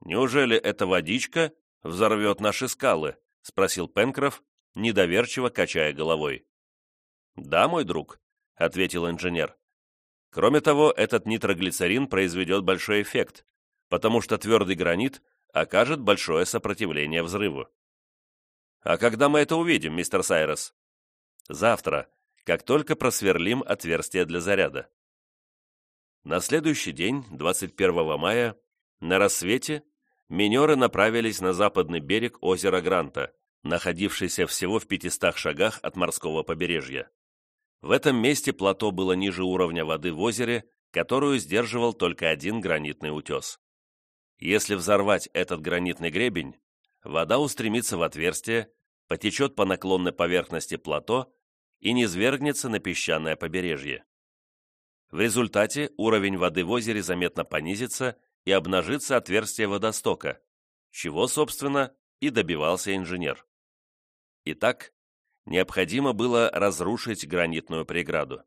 S1: «Неужели эта водичка взорвет наши скалы?» — спросил Пенкроф, недоверчиво качая головой. «Да, мой друг», — ответил инженер. «Кроме того, этот нитроглицерин произведет большой эффект, потому что твердый гранит окажет большое сопротивление взрыву». «А когда мы это увидим, мистер Сайрос?» «Завтра, как только просверлим отверстие для заряда». На следующий день, 21 мая, на рассвете, минеры направились на западный берег озера Гранта, находившийся всего в 500 шагах от морского побережья. В этом месте плато было ниже уровня воды в озере, которую сдерживал только один гранитный утес. Если взорвать этот гранитный гребень, вода устремится в отверстие, потечет по наклонной поверхности плато и низвергнется на песчаное побережье. В результате уровень воды в озере заметно понизится и обнажится отверстие водостока, чего, собственно, и добивался инженер. Итак, необходимо было разрушить гранитную преграду.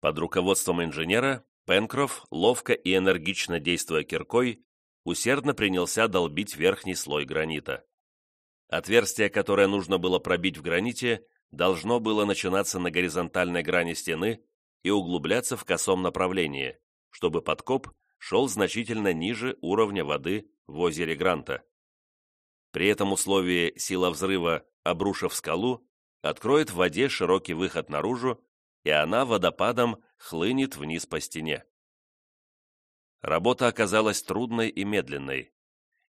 S1: Под руководством инженера Пенкроф, ловко и энергично действуя киркой, усердно принялся долбить верхний слой гранита. Отверстие, которое нужно было пробить в граните, должно было начинаться на горизонтальной грани стены и углубляться в косом направлении, чтобы подкоп шел значительно ниже уровня воды в озере Гранта. При этом условии сила взрыва, обрушив скалу, откроет в воде широкий выход наружу, и она водопадом хлынет вниз по стене. Работа оказалась трудной и медленной.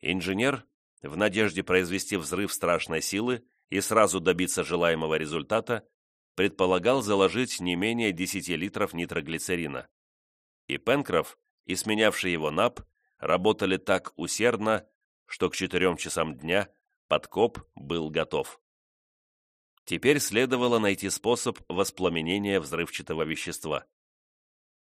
S1: Инженер, в надежде произвести взрыв страшной силы и сразу добиться желаемого результата, предполагал заложить не менее 10 литров нитроглицерина. И Пенкроф, и сменявший его НАП, работали так усердно, что к четырем часам дня подкоп был готов. Теперь следовало найти способ воспламенения взрывчатого вещества.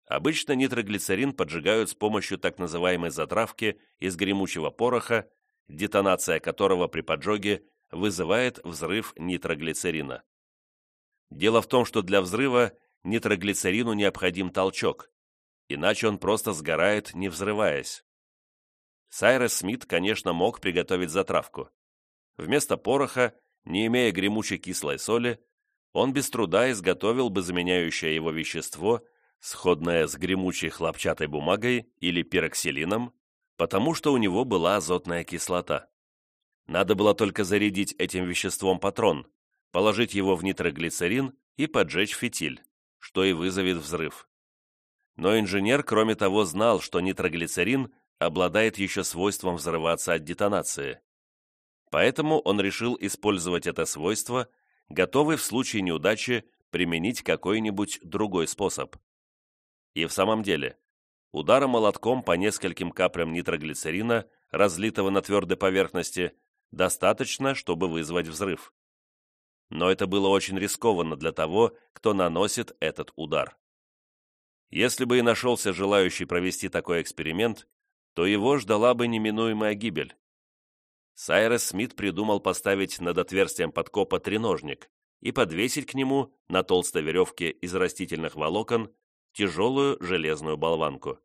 S1: Обычно нитроглицерин поджигают с помощью так называемой затравки из гремучего пороха, детонация которого при поджоге вызывает взрыв нитроглицерина. Дело в том, что для взрыва нитроглицерину необходим толчок, иначе он просто сгорает, не взрываясь. Сайрес Смит, конечно, мог приготовить затравку. Вместо пороха, не имея гремучей кислой соли, он без труда изготовил бы заменяющее его вещество – сходная с гремучей хлопчатой бумагой или пироксилином, потому что у него была азотная кислота. Надо было только зарядить этим веществом патрон, положить его в нитроглицерин и поджечь фитиль, что и вызовет взрыв. Но инженер, кроме того, знал, что нитроглицерин обладает еще свойством взрываться от детонации. Поэтому он решил использовать это свойство, готовый в случае неудачи применить какой-нибудь другой способ. И в самом деле, удара молотком по нескольким каплям нитроглицерина, разлитого на твердой поверхности, достаточно, чтобы вызвать взрыв. Но это было очень рискованно для того, кто наносит этот удар. Если бы и нашелся желающий провести такой эксперимент, то его ждала бы неминуемая гибель. Сайрес Смит придумал поставить над отверстием подкопа треножник и подвесить к нему на толстой веревке из растительных волокон тяжелую железную болванку.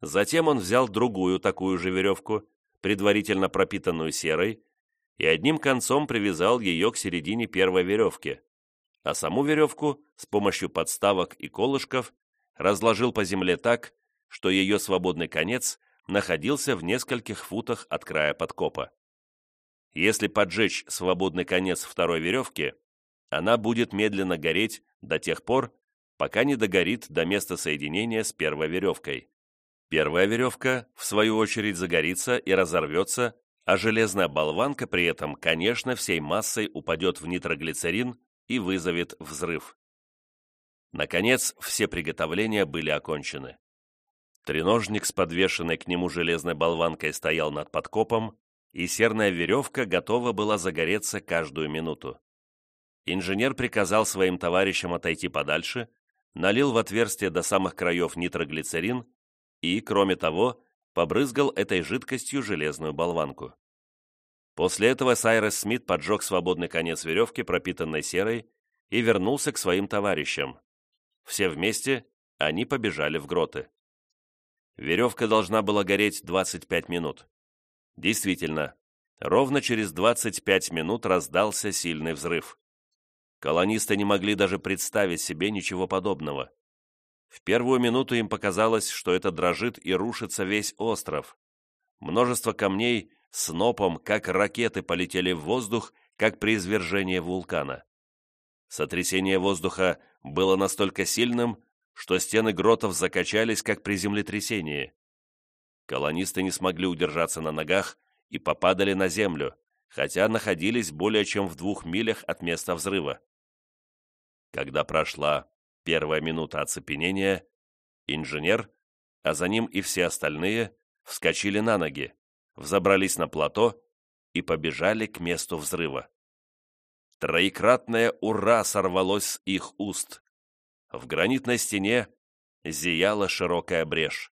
S1: Затем он взял другую такую же веревку, предварительно пропитанную серой, и одним концом привязал ее к середине первой веревки, а саму веревку с помощью подставок и колышков разложил по земле так, что ее свободный конец находился в нескольких футах от края подкопа. Если поджечь свободный конец второй веревки, она будет медленно гореть до тех пор, пока не догорит до места соединения с первой веревкой. Первая веревка, в свою очередь, загорится и разорвется, а железная болванка при этом, конечно, всей массой упадет в нитроглицерин и вызовет взрыв. Наконец, все приготовления были окончены. Треножник с подвешенной к нему железной болванкой стоял над подкопом, и серная веревка готова была загореться каждую минуту. Инженер приказал своим товарищам отойти подальше налил в отверстие до самых краев нитроглицерин и, кроме того, побрызгал этой жидкостью железную болванку. После этого Сайрес Смит поджег свободный конец веревки, пропитанной серой, и вернулся к своим товарищам. Все вместе они побежали в гроты. Веревка должна была гореть 25 минут. Действительно, ровно через 25 минут раздался сильный взрыв. Колонисты не могли даже представить себе ничего подобного. В первую минуту им показалось, что это дрожит и рушится весь остров. Множество камней снопом, как ракеты, полетели в воздух, как при извержении вулкана. Сотрясение воздуха было настолько сильным, что стены гротов закачались, как при землетрясении. Колонисты не смогли удержаться на ногах и попадали на землю, хотя находились более чем в двух милях от места взрыва. Когда прошла первая минута оцепенения, инженер, а за ним и все остальные, вскочили на ноги, взобрались на плато и побежали к месту взрыва. Троекратное «Ура!» сорвалось с их уст. В гранитной стене зияла широкая брешь.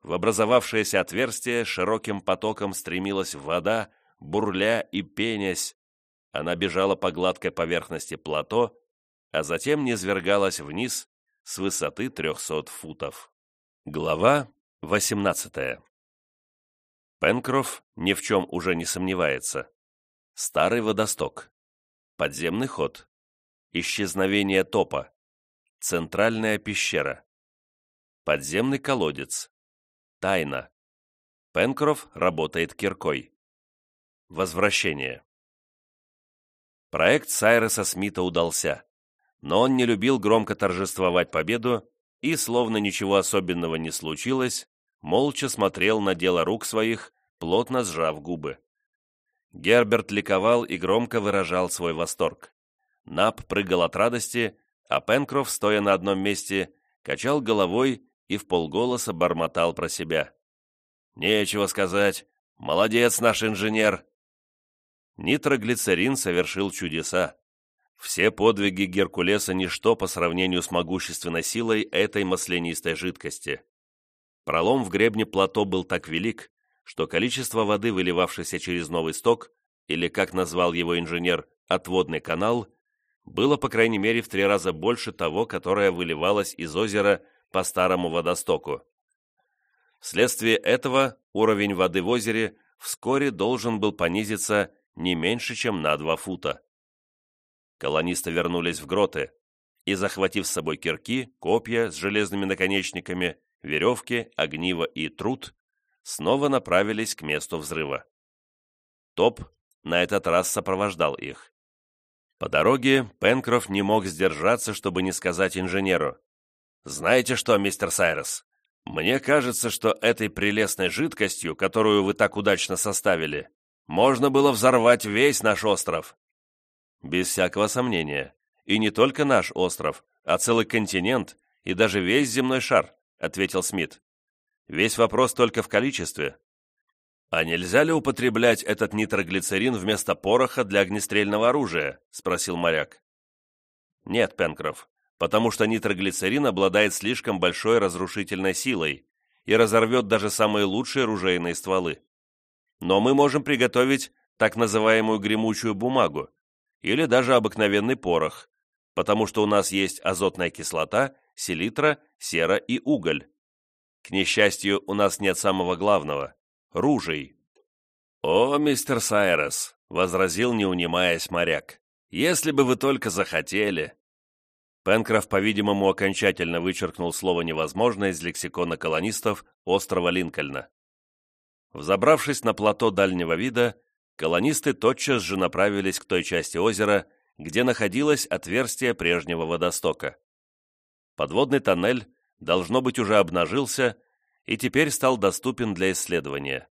S1: В образовавшееся отверстие широким потоком стремилась вода, бурля и пенясь. Она бежала по гладкой поверхности плато, а затем низвергалась вниз с высоты 300 футов. Глава 18 Пенкроф ни в чем уже не сомневается. Старый водосток. Подземный ход. Исчезновение топа. Центральная пещера. Подземный колодец. Тайна. Пенкроф работает киркой. Возвращение. Проект Сайреса Смита удался, но он не любил громко торжествовать победу и, словно ничего особенного не случилось, молча смотрел на дело рук своих, плотно сжав губы. Герберт ликовал и громко выражал свой восторг. Нап прыгал от радости, а Пенкроф, стоя на одном месте, качал головой и в полголоса бормотал про себя. «Нечего сказать. Молодец наш инженер!» Нитроглицерин совершил чудеса. Все подвиги Геркулеса – ничто по сравнению с могущественной силой этой маслянистой жидкости. Пролом в гребне плато был так велик, что количество воды, выливавшейся через новый сток, или, как назвал его инженер, отводный канал, было, по крайней мере, в три раза больше того, которое выливалось из озера по старому водостоку. Вследствие этого уровень воды в озере вскоре должен был понизиться не меньше, чем на два фута. Колонисты вернулись в гроты и, захватив с собой кирки, копья с железными наконечниками, веревки, огниво и труд, снова направились к месту взрыва. Топ на этот раз сопровождал их. По дороге Пенкроф не мог сдержаться, чтобы не сказать инженеру. «Знаете что, мистер Сайрес, мне кажется, что этой прелестной жидкостью, которую вы так удачно составили, можно было взорвать весь наш остров». «Без всякого сомнения. И не только наш остров, а целый континент и даже весь земной шар», — ответил Смит. «Весь вопрос только в количестве. «А нельзя ли употреблять этот нитроглицерин вместо пороха для огнестрельного оружия?» – спросил моряк. «Нет, Пенкроф, потому что нитроглицерин обладает слишком большой разрушительной силой и разорвет даже самые лучшие ружейные стволы. Но мы можем приготовить так называемую гремучую бумагу или даже обыкновенный порох, потому что у нас есть азотная кислота, селитра, сера и уголь. К несчастью, у нас нет самого главного ружей. «О, мистер Сайрес!» — возразил, не унимаясь моряк. «Если бы вы только захотели!» Пенкроф, по-видимому, окончательно вычеркнул слово «невозможно» из лексикона колонистов острова Линкольна. Взобравшись на плато дальнего вида, колонисты тотчас же направились к той части озера, где находилось отверстие прежнего водостока. Подводный тоннель, должно быть, уже обнажился и теперь стал доступен для исследования.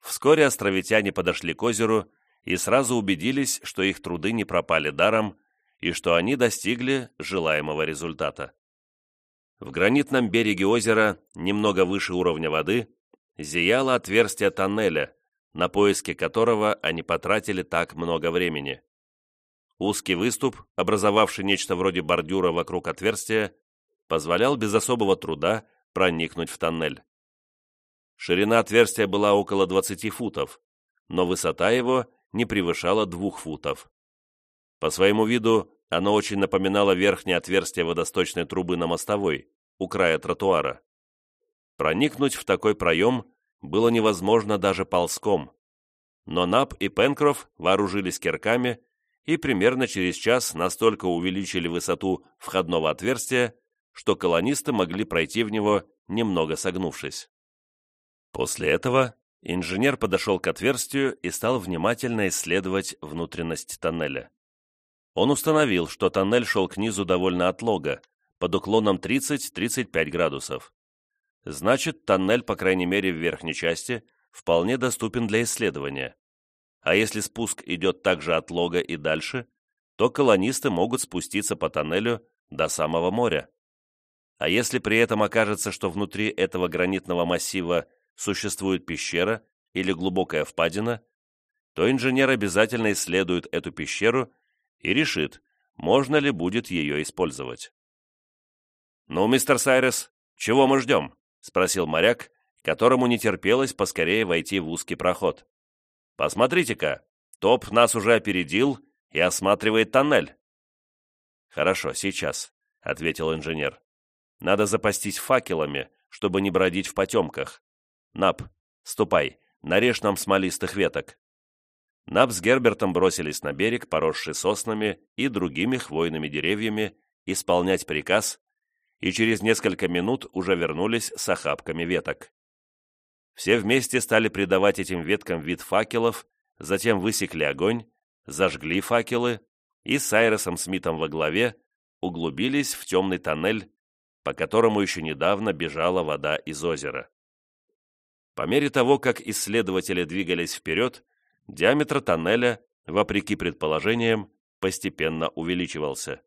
S1: Вскоре островитяне подошли к озеру и сразу убедились, что их труды не пропали даром и что они достигли желаемого результата. В гранитном береге озера, немного выше уровня воды, зияло отверстие тоннеля, на поиски которого они потратили так много времени. Узкий выступ, образовавший нечто вроде бордюра вокруг отверстия, позволял без особого труда проникнуть в тоннель. Ширина отверстия была около 20 футов, но высота его не превышала двух футов. По своему виду оно очень напоминало верхнее отверстие водосточной трубы на мостовой, у края тротуара. Проникнуть в такой проем было невозможно даже ползком. Но Нап и Пенкроф вооружились кирками и примерно через час настолько увеличили высоту входного отверстия, что колонисты могли пройти в него, немного согнувшись. После этого инженер подошел к отверстию и стал внимательно исследовать внутренность тоннеля. Он установил, что тоннель шел к низу довольно отлого, под уклоном 30-35 градусов. Значит, тоннель, по крайней мере в верхней части, вполне доступен для исследования. А если спуск идет также от лога и дальше, то колонисты могут спуститься по тоннелю до самого моря. А если при этом окажется, что внутри этого гранитного массива существует пещера или глубокая впадина, то инженер обязательно исследует эту пещеру и решит, можно ли будет ее использовать. «Ну, мистер Сайрес, чего мы ждем?» — спросил моряк, которому не терпелось поскорее войти в узкий проход. «Посмотрите-ка, топ нас уже опередил и осматривает тоннель». «Хорошо, сейчас», — ответил инженер. Надо запастись факелами, чтобы не бродить в потемках. Нап, ступай, нарежь нам смолистых веток». Наб с Гербертом бросились на берег, поросший соснами и другими хвойными деревьями, исполнять приказ, и через несколько минут уже вернулись с охапками веток. Все вместе стали придавать этим веткам вид факелов, затем высекли огонь, зажгли факелы и с Айресом Смитом во главе углубились в темный тоннель, по которому еще недавно бежала вода из озера. По мере того, как исследователи двигались вперед, диаметр тоннеля, вопреки предположениям, постепенно увеличивался.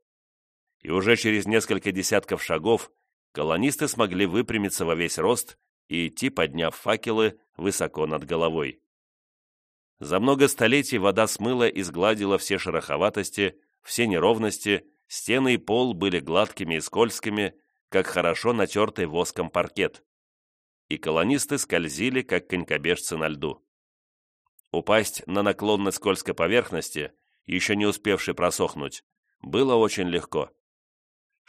S1: И уже через несколько десятков шагов колонисты смогли выпрямиться во весь рост и идти, подняв факелы высоко над головой. За много столетий вода смыла и сгладила все шероховатости, все неровности, стены и пол были гладкими и скользкими, как хорошо натертый воском паркет. И колонисты скользили, как конькобежцы на льду. Упасть на наклонной скользкой поверхности, еще не успевшей просохнуть, было очень легко.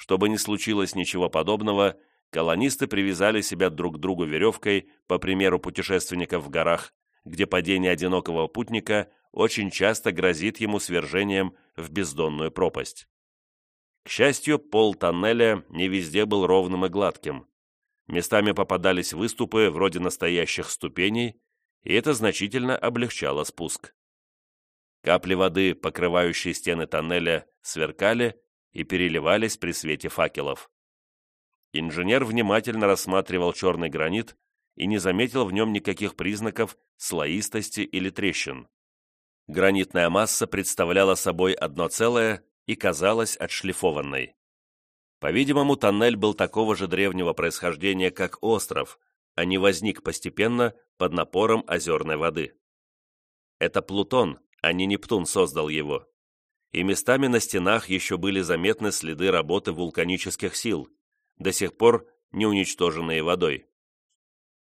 S1: Чтобы не случилось ничего подобного, колонисты привязали себя друг к другу веревкой, по примеру путешественников в горах, где падение одинокого путника очень часто грозит ему свержением в бездонную пропасть. К счастью, пол тоннеля не везде был ровным и гладким. Местами попадались выступы вроде настоящих ступеней, и это значительно облегчало спуск. Капли воды, покрывающие стены тоннеля, сверкали и переливались при свете факелов. Инженер внимательно рассматривал черный гранит и не заметил в нем никаких признаков слоистости или трещин. Гранитная масса представляла собой одно целое и казалась отшлифованной. По-видимому, тоннель был такого же древнего происхождения, как остров, а не возник постепенно под напором озерной воды. Это Плутон, а не Нептун создал его. И местами на стенах еще были заметны следы работы вулканических сил, до сих пор не уничтоженные водой.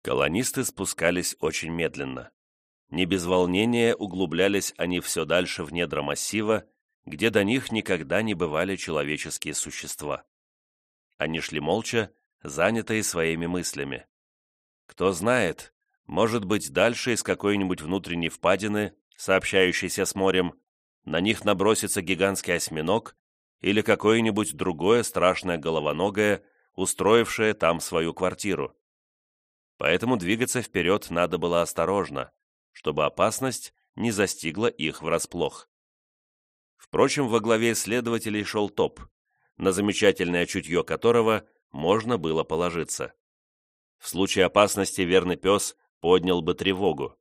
S1: Колонисты спускались очень медленно. Не без волнения углублялись они все дальше в недра массива, где до них никогда не бывали человеческие существа. Они шли молча, занятые своими мыслями. Кто знает, может быть, дальше из какой-нибудь внутренней впадины, сообщающейся с морем, на них набросится гигантский осьминог или какое-нибудь другое страшное головоногое, устроившее там свою квартиру. Поэтому двигаться вперед надо было осторожно, чтобы опасность не застигла их врасплох. Впрочем, во главе исследователей шел топ, на замечательное чутье которого можно было положиться. В случае опасности верный пес поднял бы тревогу.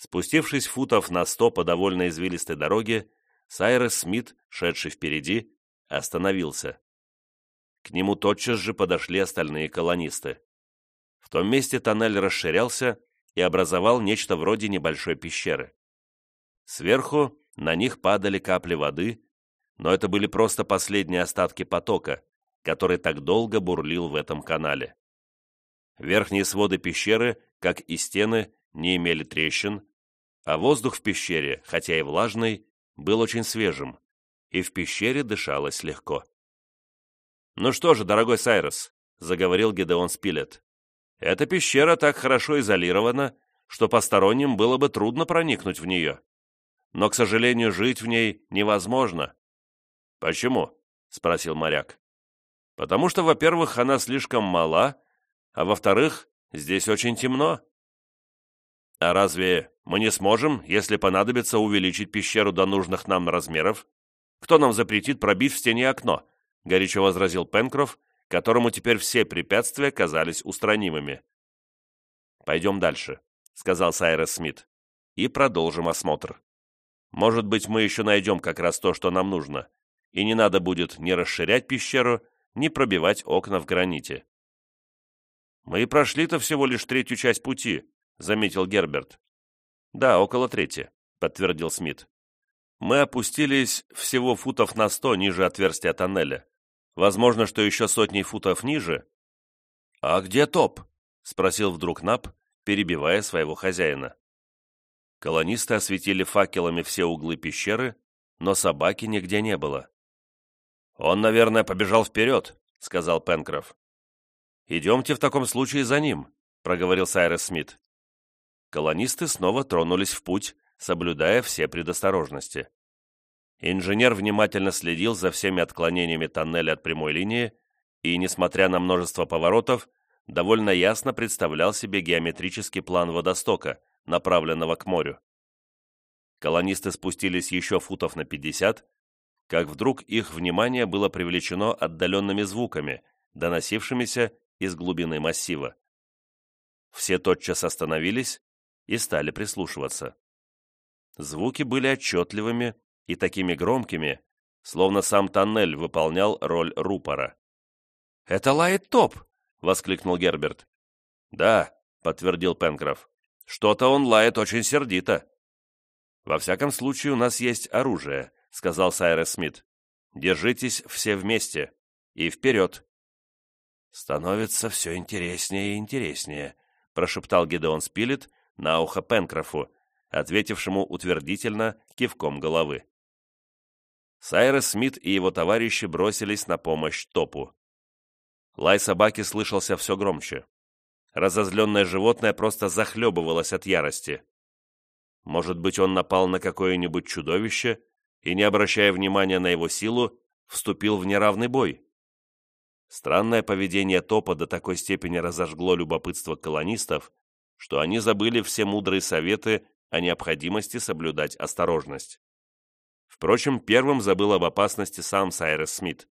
S1: Спустившись футов на сто по довольно извилистой дороге, Сайрес Смит, шедший впереди, остановился. К нему тотчас же подошли остальные колонисты. В том месте тоннель расширялся и образовал нечто вроде небольшой пещеры. Сверху на них падали капли воды, но это были просто последние остатки потока, который так долго бурлил в этом канале. Верхние своды пещеры, как и стены, не имели трещин, а воздух в пещере, хотя и влажный, был очень свежим, и в пещере дышалось легко. «Ну что же, дорогой Сайрос», — заговорил Гедеон Спилет, — «эта пещера так хорошо изолирована, что посторонним было бы трудно проникнуть в нее но, к сожалению, жить в ней невозможно». «Почему?» — спросил моряк. «Потому что, во-первых, она слишком мала, а во-вторых, здесь очень темно». «А разве мы не сможем, если понадобится, увеличить пещеру до нужных нам размеров? Кто нам запретит пробить в стене окно?» — горячо возразил Пенкроф, которому теперь все препятствия казались устранимыми. «Пойдем дальше», — сказал Сайрес Смит, — «и продолжим осмотр». Может быть, мы еще найдем как раз то, что нам нужно, и не надо будет ни расширять пещеру, ни пробивать окна в граните. «Мы и прошли-то всего лишь третью часть пути», — заметил Герберт. «Да, около трети», — подтвердил Смит. «Мы опустились всего футов на сто ниже отверстия тоннеля. Возможно, что еще сотни футов ниже». «А где топ?» — спросил вдруг Нап, перебивая своего хозяина. Колонисты осветили факелами все углы пещеры, но собаки нигде не было. «Он, наверное, побежал вперед», — сказал Пенкроф. «Идемте в таком случае за ним», — проговорил Сайрес Смит. Колонисты снова тронулись в путь, соблюдая все предосторожности. Инженер внимательно следил за всеми отклонениями тоннеля от прямой линии и, несмотря на множество поворотов, довольно ясно представлял себе геометрический план водостока, направленного к морю. Колонисты спустились еще футов на 50, как вдруг их внимание было привлечено отдаленными звуками, доносившимися из глубины массива. Все тотчас остановились и стали прислушиваться. Звуки были отчетливыми и такими громкими, словно сам тоннель выполнял роль рупора. «Это лает топ!» — воскликнул Герберт. «Да», — подтвердил Пенкроф. «Что-то он лает очень сердито». «Во всяком случае, у нас есть оружие», — сказал Сайрес Смит. «Держитесь все вместе. И вперед!» «Становится все интереснее и интереснее», — прошептал Гедеон Спилет на ухо Пенкрофу, ответившему утвердительно кивком головы. Сайрес Смит и его товарищи бросились на помощь топу. Лай собаки слышался все громче. Разозленное животное просто захлебывалось от ярости. Может быть, он напал на какое-нибудь чудовище и, не обращая внимания на его силу, вступил в неравный бой. Странное поведение топа до такой степени разожгло любопытство колонистов, что они забыли все мудрые советы о необходимости соблюдать осторожность. Впрочем, первым забыл об опасности сам Сайрес Смит.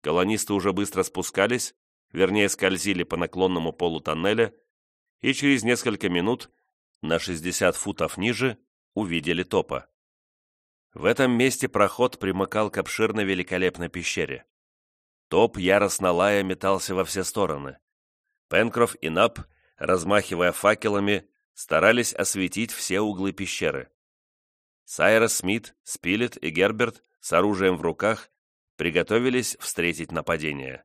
S1: Колонисты уже быстро спускались, вернее скользили по наклонному полу тоннеля, и через несколько минут, на 60 футов ниже, увидели топа. В этом месте проход примыкал к обширной великолепной пещере. Топ, яростно лая, метался во все стороны. Пенкроф и Нап, размахивая факелами, старались осветить все углы пещеры. Сайрос Смит, Спилет и Герберт с оружием в руках приготовились встретить нападение.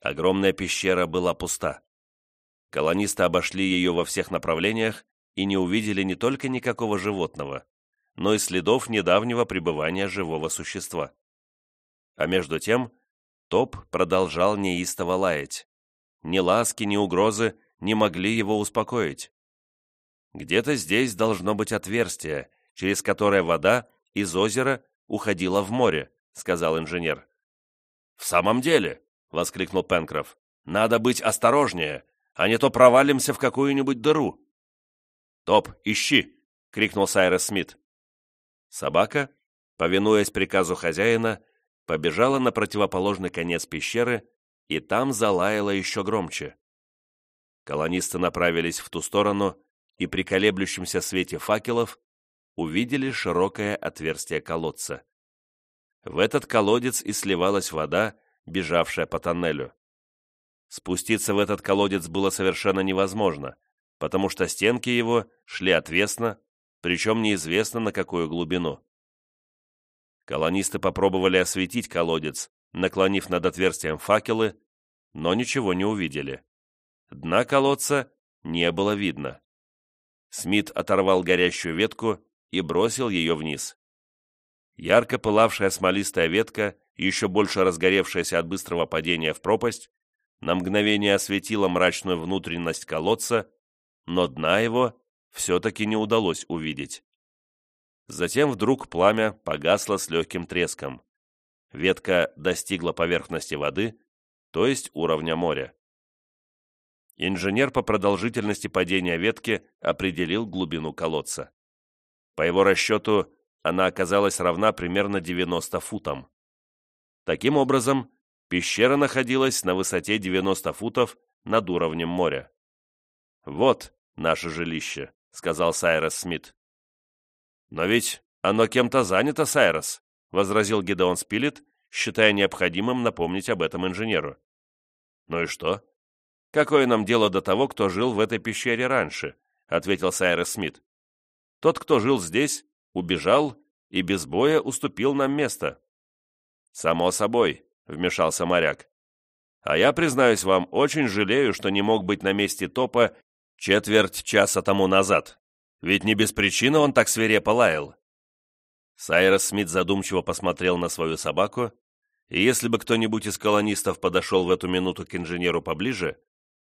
S1: Огромная пещера была пуста. Колонисты обошли ее во всех направлениях и не увидели не только никакого животного, но и следов недавнего пребывания живого существа. А между тем Топ продолжал неистово лаять. Ни ласки, ни угрозы не могли его успокоить. Где-то здесь должно быть отверстие, через которое вода из озера уходила в море, сказал инженер. «В самом деле», — воскликнул Пенкроф, — «надо быть осторожнее, а не то провалимся в какую-нибудь дыру». «Топ, ищи!» — крикнул Сайрес Смит. Собака, повинуясь приказу хозяина, побежала на противоположный конец пещеры и там залаяла еще громче. Колонисты направились в ту сторону и при колеблющемся свете факелов увидели широкое отверстие колодца. В этот колодец и сливалась вода, бежавшая по тоннелю. Спуститься в этот колодец было совершенно невозможно, потому что стенки его шли отвесно, причем неизвестно на какую глубину. Колонисты попробовали осветить колодец, наклонив над отверстием факелы, но ничего не увидели. Дна колодца не было видно. Смит оторвал горящую ветку и бросил ее вниз. Ярко пылавшая смолистая ветка, еще больше разгоревшаяся от быстрого падения в пропасть, на мгновение осветила мрачную внутренность колодца, но дна его все-таки не удалось увидеть. Затем вдруг пламя погасло с легким треском. Ветка достигла поверхности воды, то есть уровня моря. Инженер по продолжительности падения ветки определил глубину колодца. По его расчету, она оказалась равна примерно 90 футам. Таким образом, пещера находилась на высоте 90 футов над уровнем моря. «Вот наше жилище», — сказал Сайрос Смит. «Но ведь оно кем-то занято, Сайрос», — возразил Гидеон Спилет, считая необходимым напомнить об этом инженеру. «Ну и что? Какое нам дело до того, кто жил в этой пещере раньше?» — ответил Сайрос Смит. «Тот, кто жил здесь, убежал и без боя уступил нам место». «Само собой», — вмешался моряк. «А я, признаюсь вам, очень жалею, что не мог быть на месте топа четверть часа тому назад. Ведь не без причины он так свирепо лаял». Сайрос Смит задумчиво посмотрел на свою собаку, и если бы кто-нибудь из колонистов подошел в эту минуту к инженеру поближе,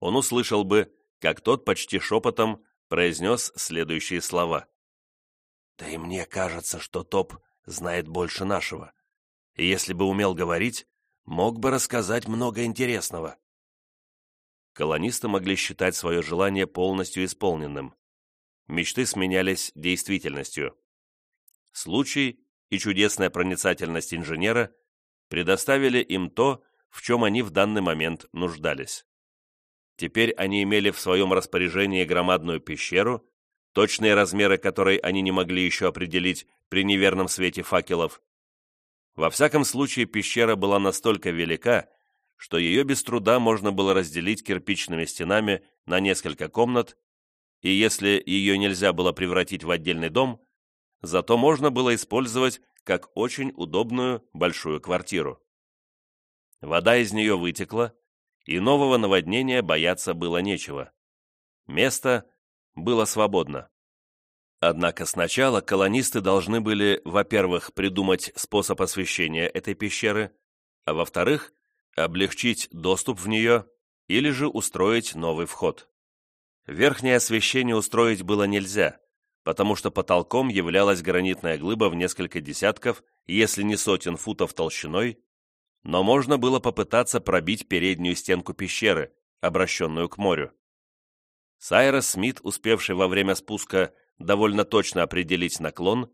S1: он услышал бы, как тот почти шепотом произнес следующие слова. Да и мне кажется, что Топ знает больше нашего. И если бы умел говорить, мог бы рассказать много интересного. Колонисты могли считать свое желание полностью исполненным. Мечты сменялись действительностью. Случай и чудесная проницательность инженера предоставили им то, в чем они в данный момент нуждались. Теперь они имели в своем распоряжении громадную пещеру, точные размеры которой они не могли еще определить при неверном свете факелов. Во всяком случае, пещера была настолько велика, что ее без труда можно было разделить кирпичными стенами на несколько комнат, и если ее нельзя было превратить в отдельный дом, зато можно было использовать как очень удобную большую квартиру. Вода из нее вытекла, и нового наводнения бояться было нечего. Место было свободно. Однако сначала колонисты должны были, во-первых, придумать способ освещения этой пещеры, а во-вторых, облегчить доступ в нее или же устроить новый вход. Верхнее освещение устроить было нельзя, потому что потолком являлась гранитная глыба в несколько десятков, если не сотен футов толщиной, но можно было попытаться пробить переднюю стенку пещеры, обращенную к морю. Сайрос Смит, успевший во время спуска довольно точно определить наклон,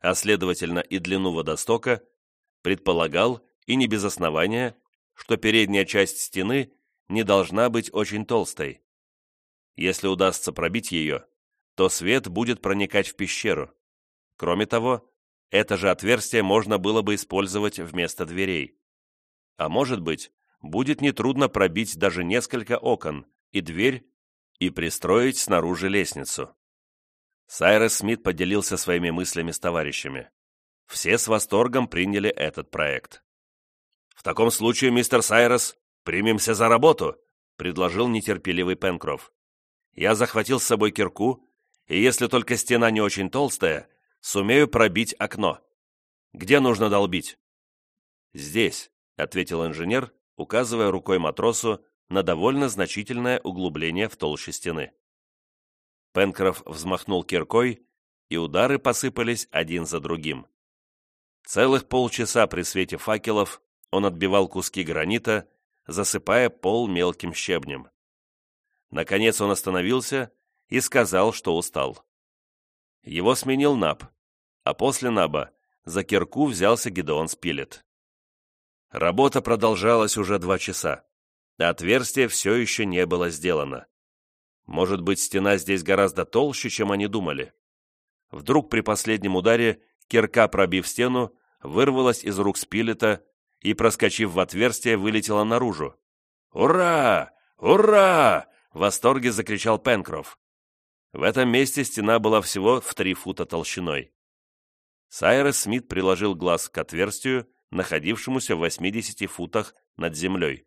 S1: а следовательно и длину водостока, предполагал, и не без основания, что передняя часть стены не должна быть очень толстой. Если удастся пробить ее, то свет будет проникать в пещеру. Кроме того, это же отверстие можно было бы использовать вместо дверей. А может быть, будет нетрудно пробить даже несколько окон и дверь и пристроить снаружи лестницу. Сайрес Смит поделился своими мыслями с товарищами. Все с восторгом приняли этот проект. «В таком случае, мистер Сайрес, примемся за работу», предложил нетерпеливый Пенкроф. «Я захватил с собой кирку, и если только стена не очень толстая, сумею пробить окно. Где нужно долбить?» «Здесь», — ответил инженер, указывая рукой матросу на довольно значительное углубление в толще стены. Пенкроф взмахнул киркой, и удары посыпались один за другим. Целых полчаса при свете факелов он отбивал куски гранита, засыпая пол мелким щебнем. Наконец он остановился и сказал, что устал. Его сменил Наб, а после Наба за кирку взялся Гедеон Спилет. Работа продолжалась уже два часа. Отверстие все еще не было сделано. Может быть, стена здесь гораздо толще, чем они думали. Вдруг при последнем ударе кирка, пробив стену, вырвалась из рук Спилета и, проскочив в отверстие, вылетела наружу. «Ура! Ура!» — в восторге закричал Пенкроф. В этом месте стена была всего в три фута толщиной. Сайрес Смит приложил глаз к отверстию, находившемуся в 80 футах над землей.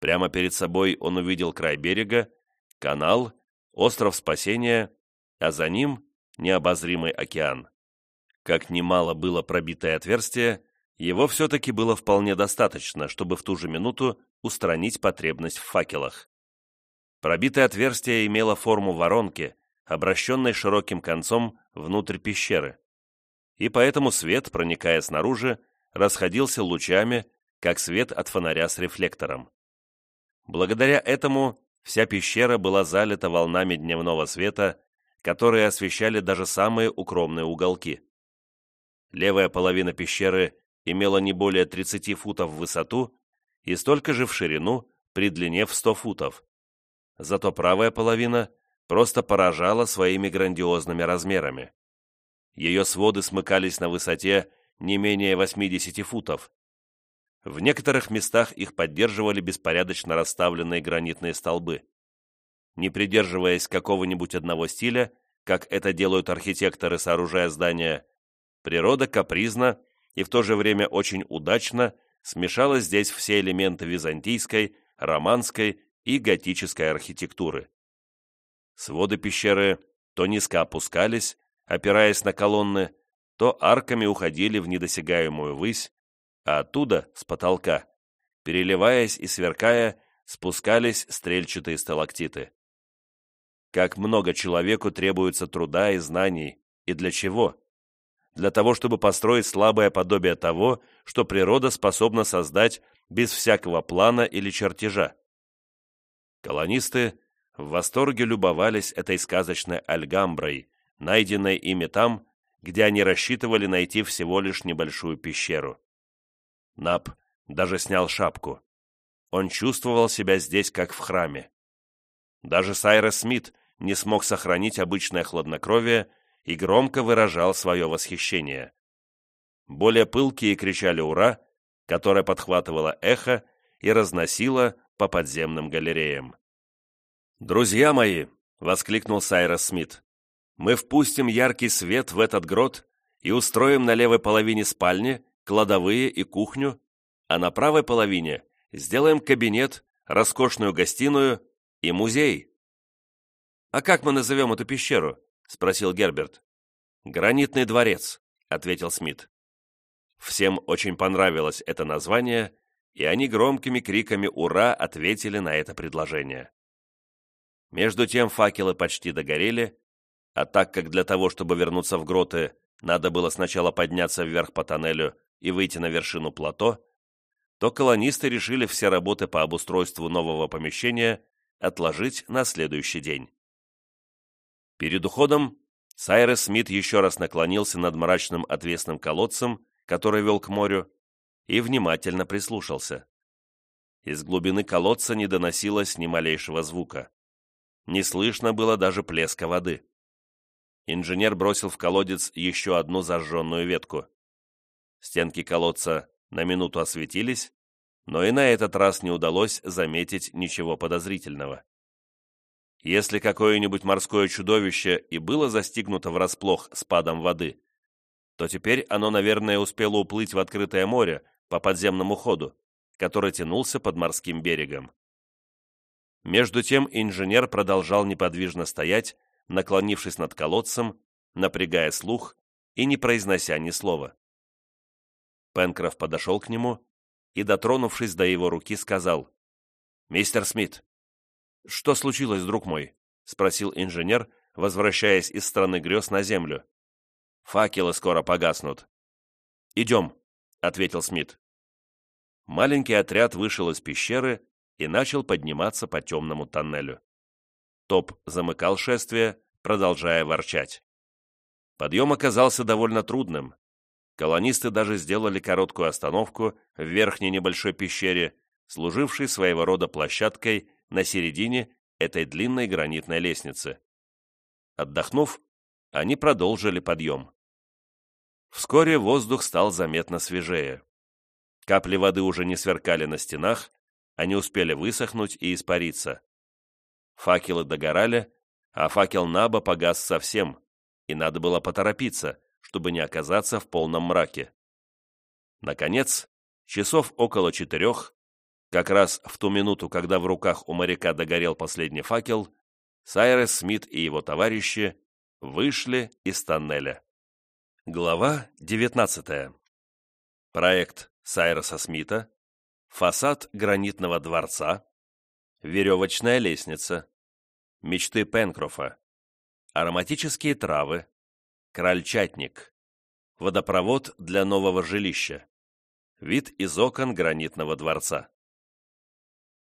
S1: Прямо перед собой он увидел край берега, канал, остров спасения, а за ним необозримый океан. Как немало было пробитое отверстие, его все-таки было вполне достаточно, чтобы в ту же минуту устранить потребность в факелах. Пробитое отверстие имело форму воронки, обращенной широким концом внутрь пещеры. И поэтому свет, проникая снаружи, расходился лучами, как свет от фонаря с рефлектором. Благодаря этому вся пещера была залита волнами дневного света, которые освещали даже самые укромные уголки. Левая половина пещеры имела не более 30 футов в высоту и столько же в ширину при длине в 100 футов. Зато правая половина просто поражала своими грандиозными размерами. Ее своды смыкались на высоте не менее 80 футов, в некоторых местах их поддерживали беспорядочно расставленные гранитные столбы. Не придерживаясь какого-нибудь одного стиля, как это делают архитекторы, сооружая здания, природа капризна и в то же время очень удачно смешала здесь все элементы византийской, романской и готической архитектуры. Своды пещеры то низко опускались, опираясь на колонны, то арками уходили в недосягаемую высь, а оттуда, с потолка, переливаясь и сверкая, спускались стрельчатые сталактиты. Как много человеку требуется труда и знаний, И для чего? Для того, чтобы построить слабое подобие того, что природа способна создать без всякого плана или чертежа. Колонисты в восторге любовались этой сказочной альгамброй, найденной ими там, где они рассчитывали найти всего лишь небольшую пещеру. Нап даже снял шапку. Он чувствовал себя здесь, как в храме. Даже Сайрес Смит не смог сохранить обычное хладнокровие и громко выражал свое восхищение. Более пылкие кричали «Ура!», которое подхватывало эхо и разносило по подземным галереям. «Друзья мои!» — воскликнул Сайрос Смит. «Мы впустим яркий свет в этот грот и устроим на левой половине спальни, кладовые и кухню, а на правой половине сделаем кабинет, роскошную гостиную и музей». «А как мы назовем эту пещеру?» — спросил Герберт. «Гранитный дворец», — ответил Смит. Всем очень понравилось это название, и они громкими криками «Ура!» ответили на это предложение. Между тем факелы почти догорели, а так как для того, чтобы вернуться в гроты, надо было сначала подняться вверх по тоннелю и выйти на вершину плато, то колонисты решили все работы по обустройству нового помещения отложить на следующий день. Перед уходом Сайрес Смит еще раз наклонился над мрачным отвесным колодцем, который вел к морю, и внимательно прислушался. Из глубины колодца не доносилось ни малейшего звука. Не слышно было даже плеска воды. Инженер бросил в колодец еще одну зажженную ветку. Стенки колодца на минуту осветились, но и на этот раз не удалось заметить ничего подозрительного. Если какое-нибудь морское чудовище и было застигнуто врасплох спадом воды, то теперь оно, наверное, успело уплыть в открытое море по подземному ходу, который тянулся под морским берегом. Между тем инженер продолжал неподвижно стоять, наклонившись над колодцем, напрягая слух и не произнося ни слова. Пенкроф подошел к нему и, дотронувшись до его руки, сказал, «Мистер Смит, «Что случилось, друг мой?» — спросил инженер, возвращаясь из страны грез на землю. «Факелы скоро погаснут». «Идем», — ответил Смит. Маленький отряд вышел из пещеры и начал подниматься по темному тоннелю. Топ замыкал шествие, продолжая ворчать. Подъем оказался довольно трудным. Колонисты даже сделали короткую остановку в верхней небольшой пещере, служившей своего рода площадкой на середине этой длинной гранитной лестницы. Отдохнув, они продолжили подъем. Вскоре воздух стал заметно свежее. Капли воды уже не сверкали на стенах, они успели высохнуть и испариться. Факелы догорали, а факел Наба погас совсем, и надо было поторопиться, чтобы не оказаться в полном мраке. Наконец, часов около четырех, как раз в ту минуту, когда в руках у моряка догорел последний факел, Сайрес Смит и его товарищи вышли из тоннеля. Глава 19. Проект Сайреса Смита, фасад гранитного дворца, веревочная лестница, мечты Пенкрофа, ароматические травы, крольчатник, водопровод для нового жилища, вид из окон гранитного дворца.